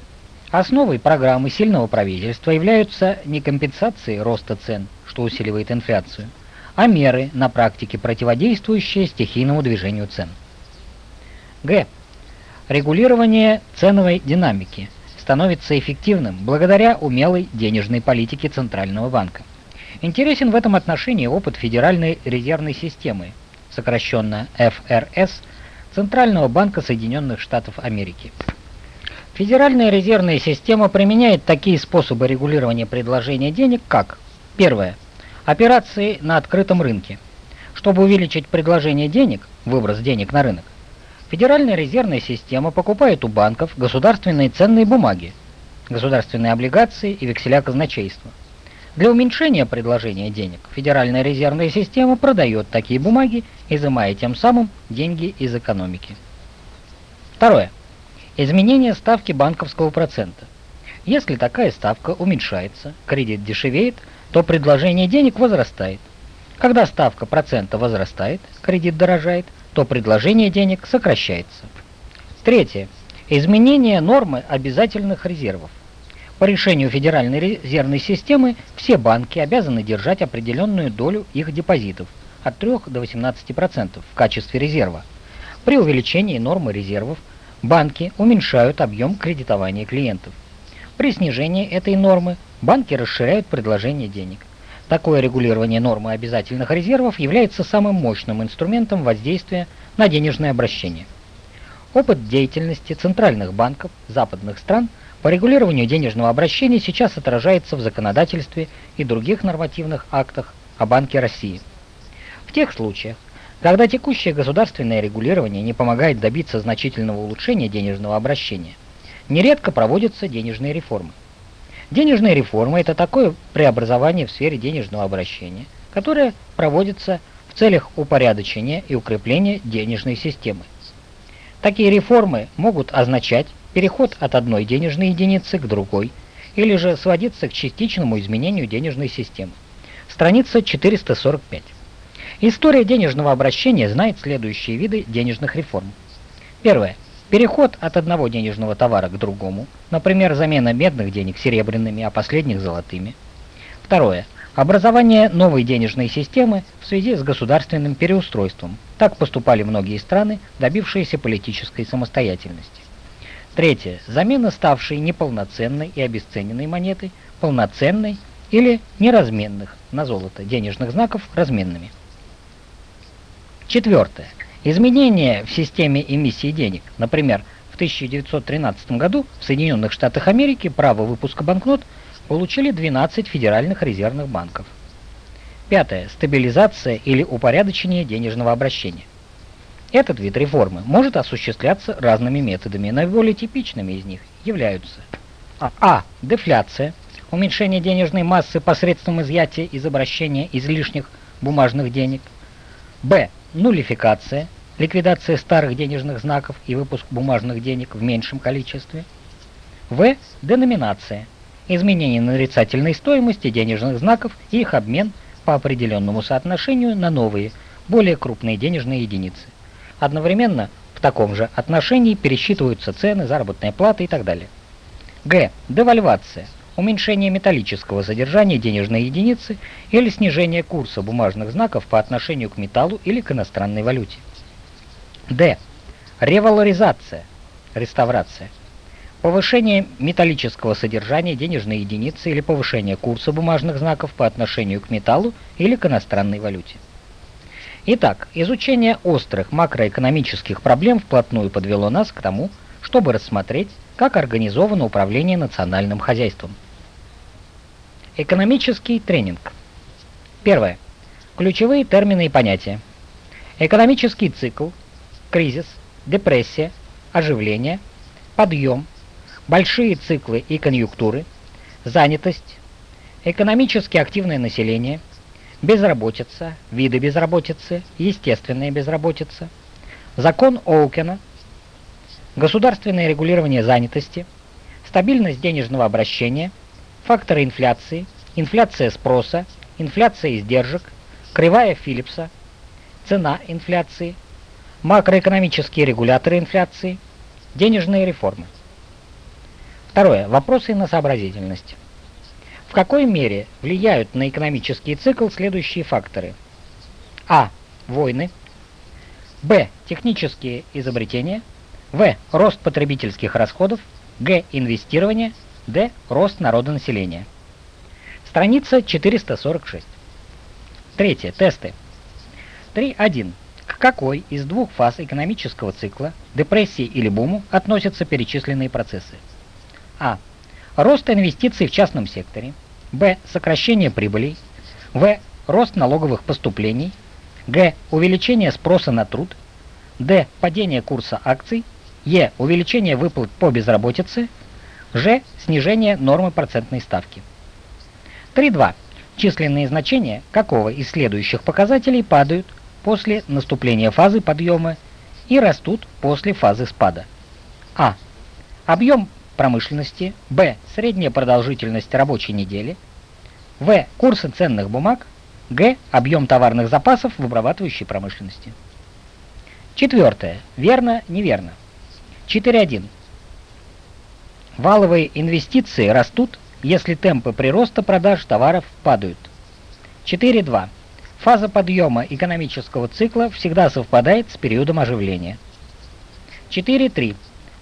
основой программы сильного правительства являются не компенсации роста цен, что усиливает инфляцию, а меры на практике противодействующие стихийному движению цен. Г. Регулирование ценовой динамики – становится эффективным благодаря умелой денежной политике Центрального банка. Интересен в этом отношении опыт Федеральной резервной системы, сокращенно ФРС, Центрального банка Соединенных Штатов Америки. Федеральная резервная система применяет такие способы регулирования предложения денег, как Первое. Операции на открытом рынке. Чтобы увеличить предложение денег, выброс денег на рынок, Федеральная резервная система покупает у банков государственные ценные бумаги, государственные облигации и векселя казначейства. Для уменьшения предложения денег Федеральная резервная система продает такие бумаги, изымая тем самым деньги из экономики. Второе. Изменение ставки банковского процента. Если такая ставка уменьшается, кредит дешевеет, то предложение денег возрастает. Когда ставка процента возрастает, кредит дорожает, то предложение денег сокращается. Третье. Изменение нормы обязательных резервов. По решению Федеральной резервной системы все банки обязаны держать определенную долю их депозитов от 3 до 18% в качестве резерва. При увеличении нормы резервов банки уменьшают объем кредитования клиентов. При снижении этой нормы банки расширяют предложение денег. Такое регулирование нормы обязательных резервов является самым мощным инструментом воздействия на денежное обращение. Опыт деятельности центральных банков западных стран по регулированию денежного обращения сейчас отражается в законодательстве и других нормативных актах о Банке России. В тех случаях, когда текущее государственное регулирование не помогает добиться значительного улучшения денежного обращения, нередко проводятся денежные реформы. Денежная реформа – это такое преобразование в сфере денежного обращения, которое проводится в целях упорядочения и укрепления денежной системы. Такие реформы могут означать переход от одной денежной единицы к другой, или же сводиться к частичному изменению денежной системы. Страница 445. История денежного обращения знает следующие виды денежных реформ. Первое. Переход от одного денежного товара к другому, например, замена медных денег серебряными, а последних золотыми. Второе. Образование новой денежной системы в связи с государственным переустройством. Так поступали многие страны, добившиеся политической самостоятельности. Третье. Замена ставшей неполноценной и обесцененной монетой полноценной или неразменных на золото денежных знаков разменными. Четвертое. Изменения в системе эмиссии денег, например, в 1913 году в Соединенных Штатах Америки право выпуска банкнот получили 12 федеральных резервных банков. Пятое. Стабилизация или упорядочение денежного обращения. Этот вид реформы может осуществляться разными методами. Наиболее типичными из них являются а. Дефляция. Уменьшение денежной массы посредством изъятия из обращения излишних бумажных денег. Б нулификация, ликвидация старых денежных знаков и выпуск бумажных денег в меньшем количестве. В. Деноминация, изменение нарицательной стоимости денежных знаков и их обмен по определенному соотношению на новые, более крупные денежные единицы. Одновременно в таком же отношении пересчитываются цены, заработная плата и так далее. Г. Девальвация уменьшение металлического содержания денежной единицы или снижение курса бумажных знаков по отношению к металлу или к иностранной валюте. Д. Ревалоризация, реставрация. Повышение металлического содержания денежной единицы или повышение курса бумажных знаков по отношению к металлу или к иностранной валюте. Итак, изучение острых макроэкономических проблем вплотную подвело нас к тому, чтобы рассмотреть, как организовано управление национальным хозяйством. Экономический тренинг. Первое. Ключевые термины и понятия. Экономический цикл, кризис, депрессия, оживление, подъем, большие циклы и конъюнктуры, занятость, экономически активное население, безработица, виды безработицы, естественная безработица, закон Оукена, государственное регулирование занятости, стабильность денежного обращения, факторы инфляции, инфляция спроса, инфляция издержек, кривая Филлипса, цена инфляции, макроэкономические регуляторы инфляции, денежные реформы. Второе. Вопросы на сообразительность. В какой мере влияют на экономический цикл следующие факторы? А. Войны. Б. Технические изобретения. В. Рост потребительских расходов. Г. Инвестирование. Д. Рост народонаселения. Страница 446. Третье. Тесты. 3.1. К какой из двух фаз экономического цикла, депрессии или буму, относятся перечисленные процессы? А. Рост инвестиций в частном секторе. Б. Сокращение прибылей. В. Рост налоговых поступлений. Г. Увеличение спроса на труд. Д. Падение курса акций. Е. Увеличение выплат по безработице. Ж. Снижение нормы процентной ставки. 3.2. Численные значения какого из следующих показателей падают после наступления фазы подъема и растут после фазы спада? А. Объем промышленности, Б. Средняя продолжительность рабочей недели, В. Курсы ценных бумаг, Г. Объем товарных запасов в обрабатывающей промышленности. Четвертое. Верно, неверно. 4.1. Валовые инвестиции растут, если темпы прироста продаж товаров падают. 4.2. Фаза подъема экономического цикла всегда совпадает с периодом оживления. 4.3.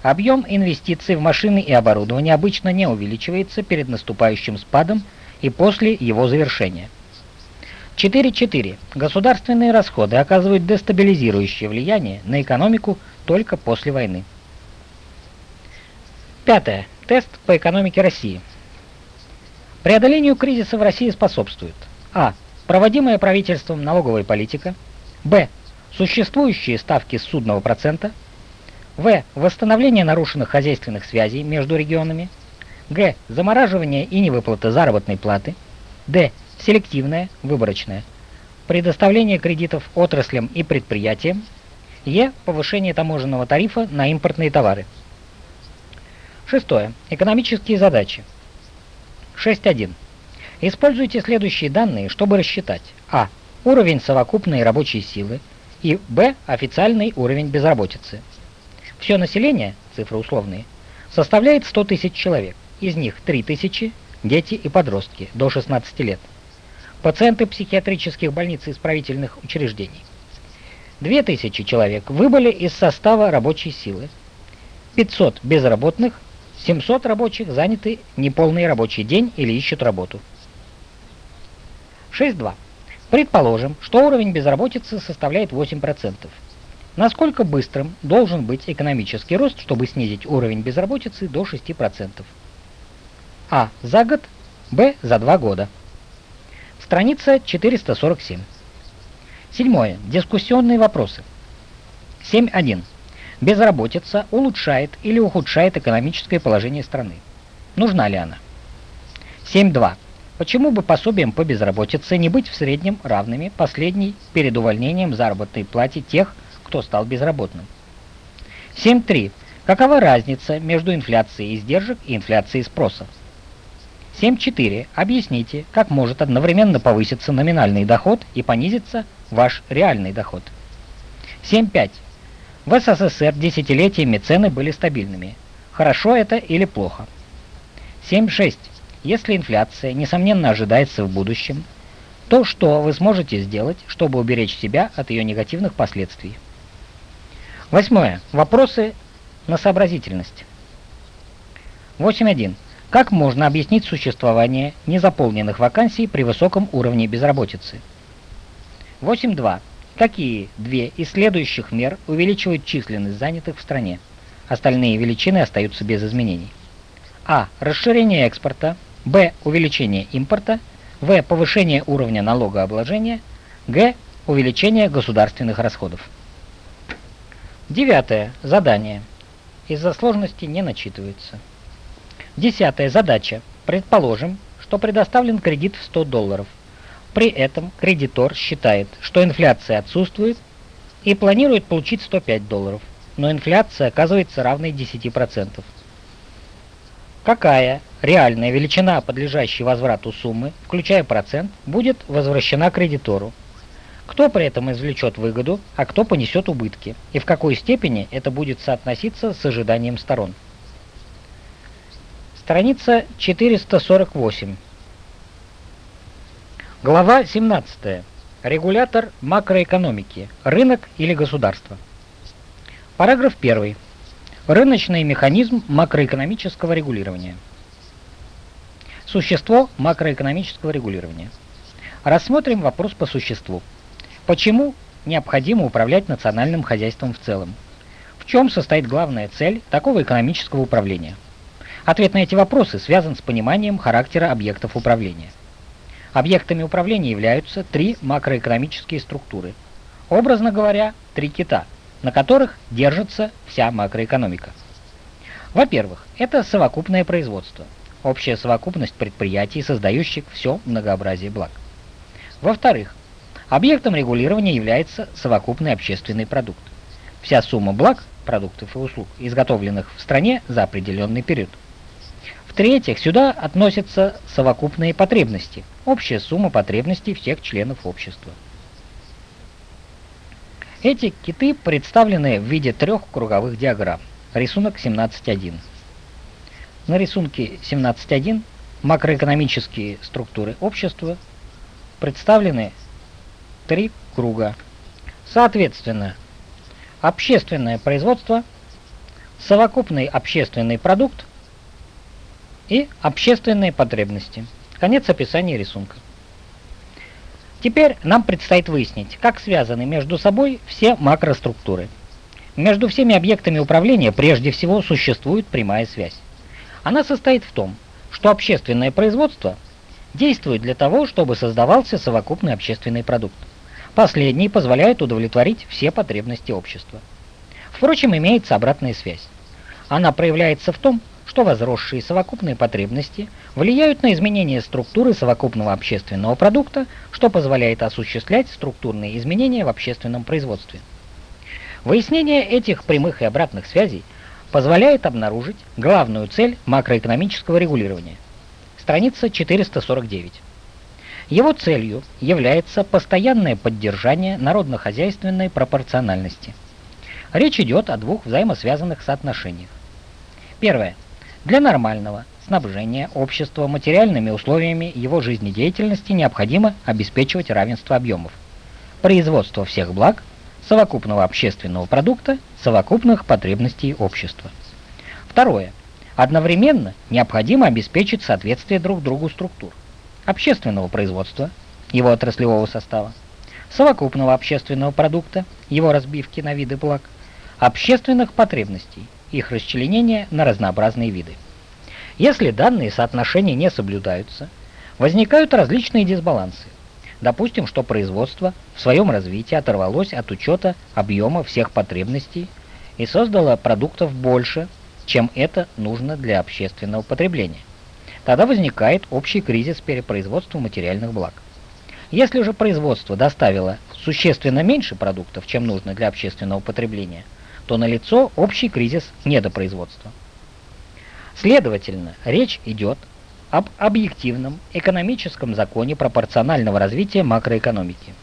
Объем инвестиций в машины и оборудование обычно не увеличивается перед наступающим спадом и после его завершения. 4.4. Государственные расходы оказывают дестабилизирующее влияние на экономику только после войны. Пятое. Тест по экономике России. Преодолению кризиса в России способствует А. Проводимая правительством налоговая политика Б. Существующие ставки судного процента в. Восстановление нарушенных хозяйственных связей между регионами. Г. Замораживание и невыплата заработной платы. Д. Селективное, выборочное. Предоставление кредитов отраслям и предприятиям. Е. Повышение таможенного тарифа на импортные товары. Шестое. Экономические задачи. 6.1. Используйте следующие данные, чтобы рассчитать А. Уровень совокупной рабочей силы и Б. Официальный уровень безработицы. Все население, цифры условные, составляет 100 тысяч человек. Из них 3 тысячи – дети и подростки до 16 лет. Пациенты психиатрических больниц и исправительных учреждений. 2 тысячи человек выбыли из состава рабочей силы. 500 безработных, 700 рабочих заняты неполный рабочий день или ищут работу. 6.2. Предположим, что уровень безработицы составляет 8%. Насколько быстрым должен быть экономический рост, чтобы снизить уровень безработицы до 6%? А. За год. Б. За два года. Страница 447. Седьмое. Дискуссионные вопросы. 7.1. Безработица улучшает или ухудшает экономическое положение страны. Нужна ли она? 7.2. Почему бы пособием по безработице не быть в среднем равными последней перед увольнением заработной плате тех, кто стал безработным. 7.3. Какова разница между инфляцией издержек и инфляцией спроса? 7.4. Объясните, как может одновременно повыситься номинальный доход и понизиться ваш реальный доход. 7.5. В СССР десятилетиями цены были стабильными. Хорошо это или плохо? 7.6. Если инфляция, несомненно, ожидается в будущем, то что вы сможете сделать, чтобы уберечь себя от ее негативных последствий? Восьмое. Вопросы на сообразительность. 8.1. Как можно объяснить существование незаполненных вакансий при высоком уровне безработицы? 8.2. Какие две из следующих мер увеличивают численность занятых в стране? Остальные величины остаются без изменений. А. Расширение экспорта. Б. Увеличение импорта. В. Повышение уровня налогообложения. Г. Увеличение государственных расходов. Девятое. Задание. Из-за сложности не начитывается. Десятая задача. Предположим, что предоставлен кредит в 100 долларов. При этом кредитор считает, что инфляция отсутствует и планирует получить 105 долларов, но инфляция оказывается равной 10%. какая реальная величина, подлежащей возврату суммы, включая процент, будет возвращена кредитору. Кто при этом извлечет выгоду, а кто понесет убытки, и в какой степени это будет соотноситься с ожиданием сторон. Страница 448. Глава 17. Регулятор макроэкономики. Рынок или государство. Параграф 1. Рыночный механизм макроэкономического регулирования. Существо макроэкономического регулирования. Рассмотрим вопрос по существу. Почему необходимо управлять национальным хозяйством в целом? В чем состоит главная цель такого экономического управления? Ответ на эти вопросы связан с пониманием характера объектов управления. Объектами управления являются три макроэкономические структуры. Образно говоря, три кита – на которых держится вся макроэкономика. Во-первых, это совокупное производство, общая совокупность предприятий, создающих все многообразие благ. Во-вторых, объектом регулирования является совокупный общественный продукт, вся сумма благ, продуктов и услуг, изготовленных в стране за определенный период. В-третьих, сюда относятся совокупные потребности, общая сумма потребностей всех членов общества. Эти киты представлены в виде трех круговых диаграмм. Рисунок 17.1. На рисунке 17.1 макроэкономические структуры общества представлены три круга. Соответственно, общественное производство, совокупный общественный продукт и общественные потребности. Конец описания рисунка. Теперь нам предстоит выяснить, как связаны между собой все макроструктуры. Между всеми объектами управления прежде всего существует прямая связь. Она состоит в том, что общественное производство действует для того, чтобы создавался совокупный общественный продукт. Последний позволяет удовлетворить все потребности общества. Впрочем, имеется обратная связь. Она проявляется в том, что возросшие совокупные потребности влияют на изменение структуры совокупного общественного продукта, что позволяет осуществлять структурные изменения в общественном производстве. Выяснение этих прямых и обратных связей позволяет обнаружить главную цель макроэкономического регулирования. Страница 449. Его целью является постоянное поддержание народно-хозяйственной пропорциональности. Речь идет о двух взаимосвязанных соотношениях. Первое для нормального снабжения общества материальными условиями его жизнедеятельности необходимо обеспечивать равенство объемов, производство всех благ, совокупного общественного продукта, совокупных потребностей общества. Второе. Одновременно необходимо обеспечить соответствие друг другу структур общественного производства, его отраслевого состава, совокупного общественного продукта, его разбивки на виды благ, общественных потребностей, их расчленения на разнообразные виды. Если данные соотношения не соблюдаются, возникают различные дисбалансы. Допустим, что производство в своем развитии оторвалось от учета объема всех потребностей и создало продуктов больше, чем это нужно для общественного потребления. Тогда возникает общий кризис перепроизводства материальных благ. Если же производство доставило существенно меньше продуктов, чем нужно для общественного потребления – то налицо общий кризис недопроизводства. Следовательно, речь идет об объективном экономическом законе пропорционального развития макроэкономики.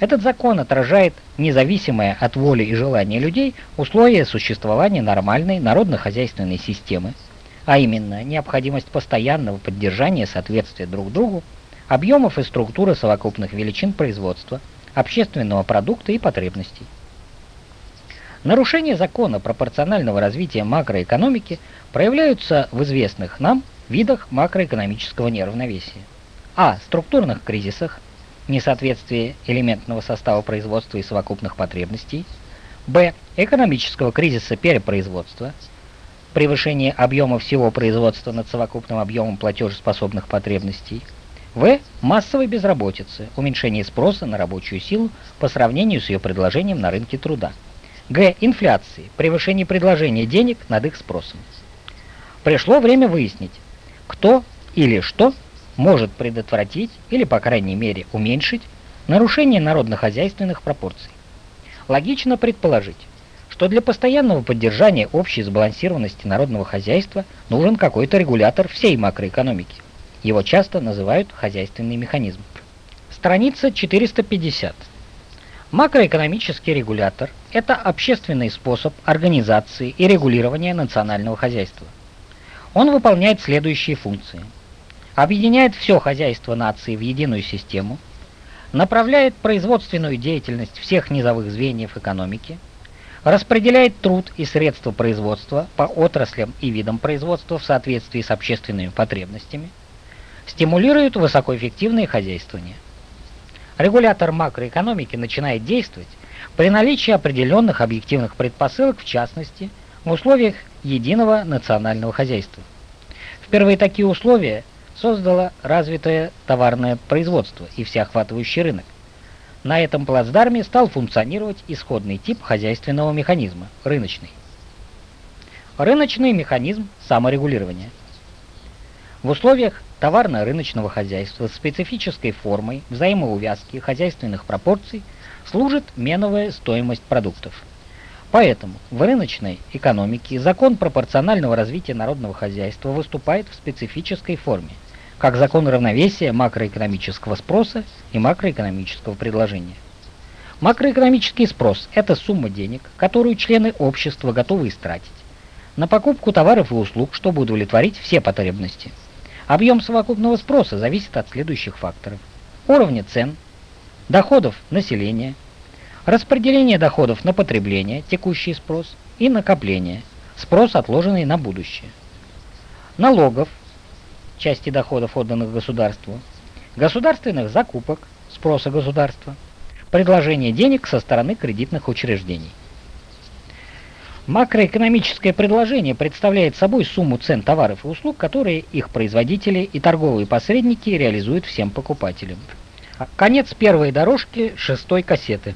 Этот закон отражает независимое от воли и желания людей условия существования нормальной народно-хозяйственной системы, а именно необходимость постоянного поддержания соответствия друг другу объемов и структуры совокупных величин производства, общественного продукта и потребностей. Нарушения закона пропорционального развития макроэкономики проявляются в известных нам видах макроэкономического неравновесия. А. Структурных кризисах, несоответствие элементного состава производства и совокупных потребностей. Б. Экономического кризиса перепроизводства, превышение объема всего производства над совокупным объемом платежеспособных потребностей. В. Массовой безработицы, уменьшение спроса на рабочую силу по сравнению с ее предложением на рынке труда. Г. Инфляции. Превышение предложения денег над их спросом. Пришло время выяснить, кто или что может предотвратить или, по крайней мере, уменьшить нарушение народно-хозяйственных пропорций. Логично предположить, что для постоянного поддержания общей сбалансированности народного хозяйства нужен какой-то регулятор всей макроэкономики. Его часто называют хозяйственный механизм. Страница 450. Макроэкономический регулятор – это общественный способ организации и регулирования национального хозяйства. Он выполняет следующие функции. Объединяет все хозяйство нации в единую систему, направляет производственную деятельность всех низовых звеньев экономики, распределяет труд и средства производства по отраслям и видам производства в соответствии с общественными потребностями, стимулирует высокоэффективное хозяйствование. Регулятор макроэкономики начинает действовать при наличии определенных объективных предпосылок, в частности, в условиях единого национального хозяйства. Впервые такие условия создало развитое товарное производство и всеохватывающий рынок. На этом плацдарме стал функционировать исходный тип хозяйственного механизма – рыночный. Рыночный механизм саморегулирования. В условиях товарно-рыночного хозяйства с специфической формой взаимоувязки хозяйственных пропорций служит меновая стоимость продуктов. Поэтому в рыночной экономике закон пропорционального развития народного хозяйства выступает в специфической форме, как закон равновесия макроэкономического спроса и макроэкономического предложения. Макроэкономический спрос – это сумма денег, которую члены общества готовы истратить на покупку товаров и услуг, чтобы удовлетворить все потребности – Объем совокупного спроса зависит от следующих факторов. Уровня цен, доходов населения, распределение доходов на потребление, текущий спрос, и накопление, спрос, отложенный на будущее. Налогов, части доходов, отданных государству, государственных закупок, спроса государства, предложение денег со стороны кредитных учреждений. Макроэкономическое предложение представляет собой сумму цен товаров и услуг, которые их производители и торговые посредники реализуют всем покупателям. Конец первой дорожки шестой кассеты.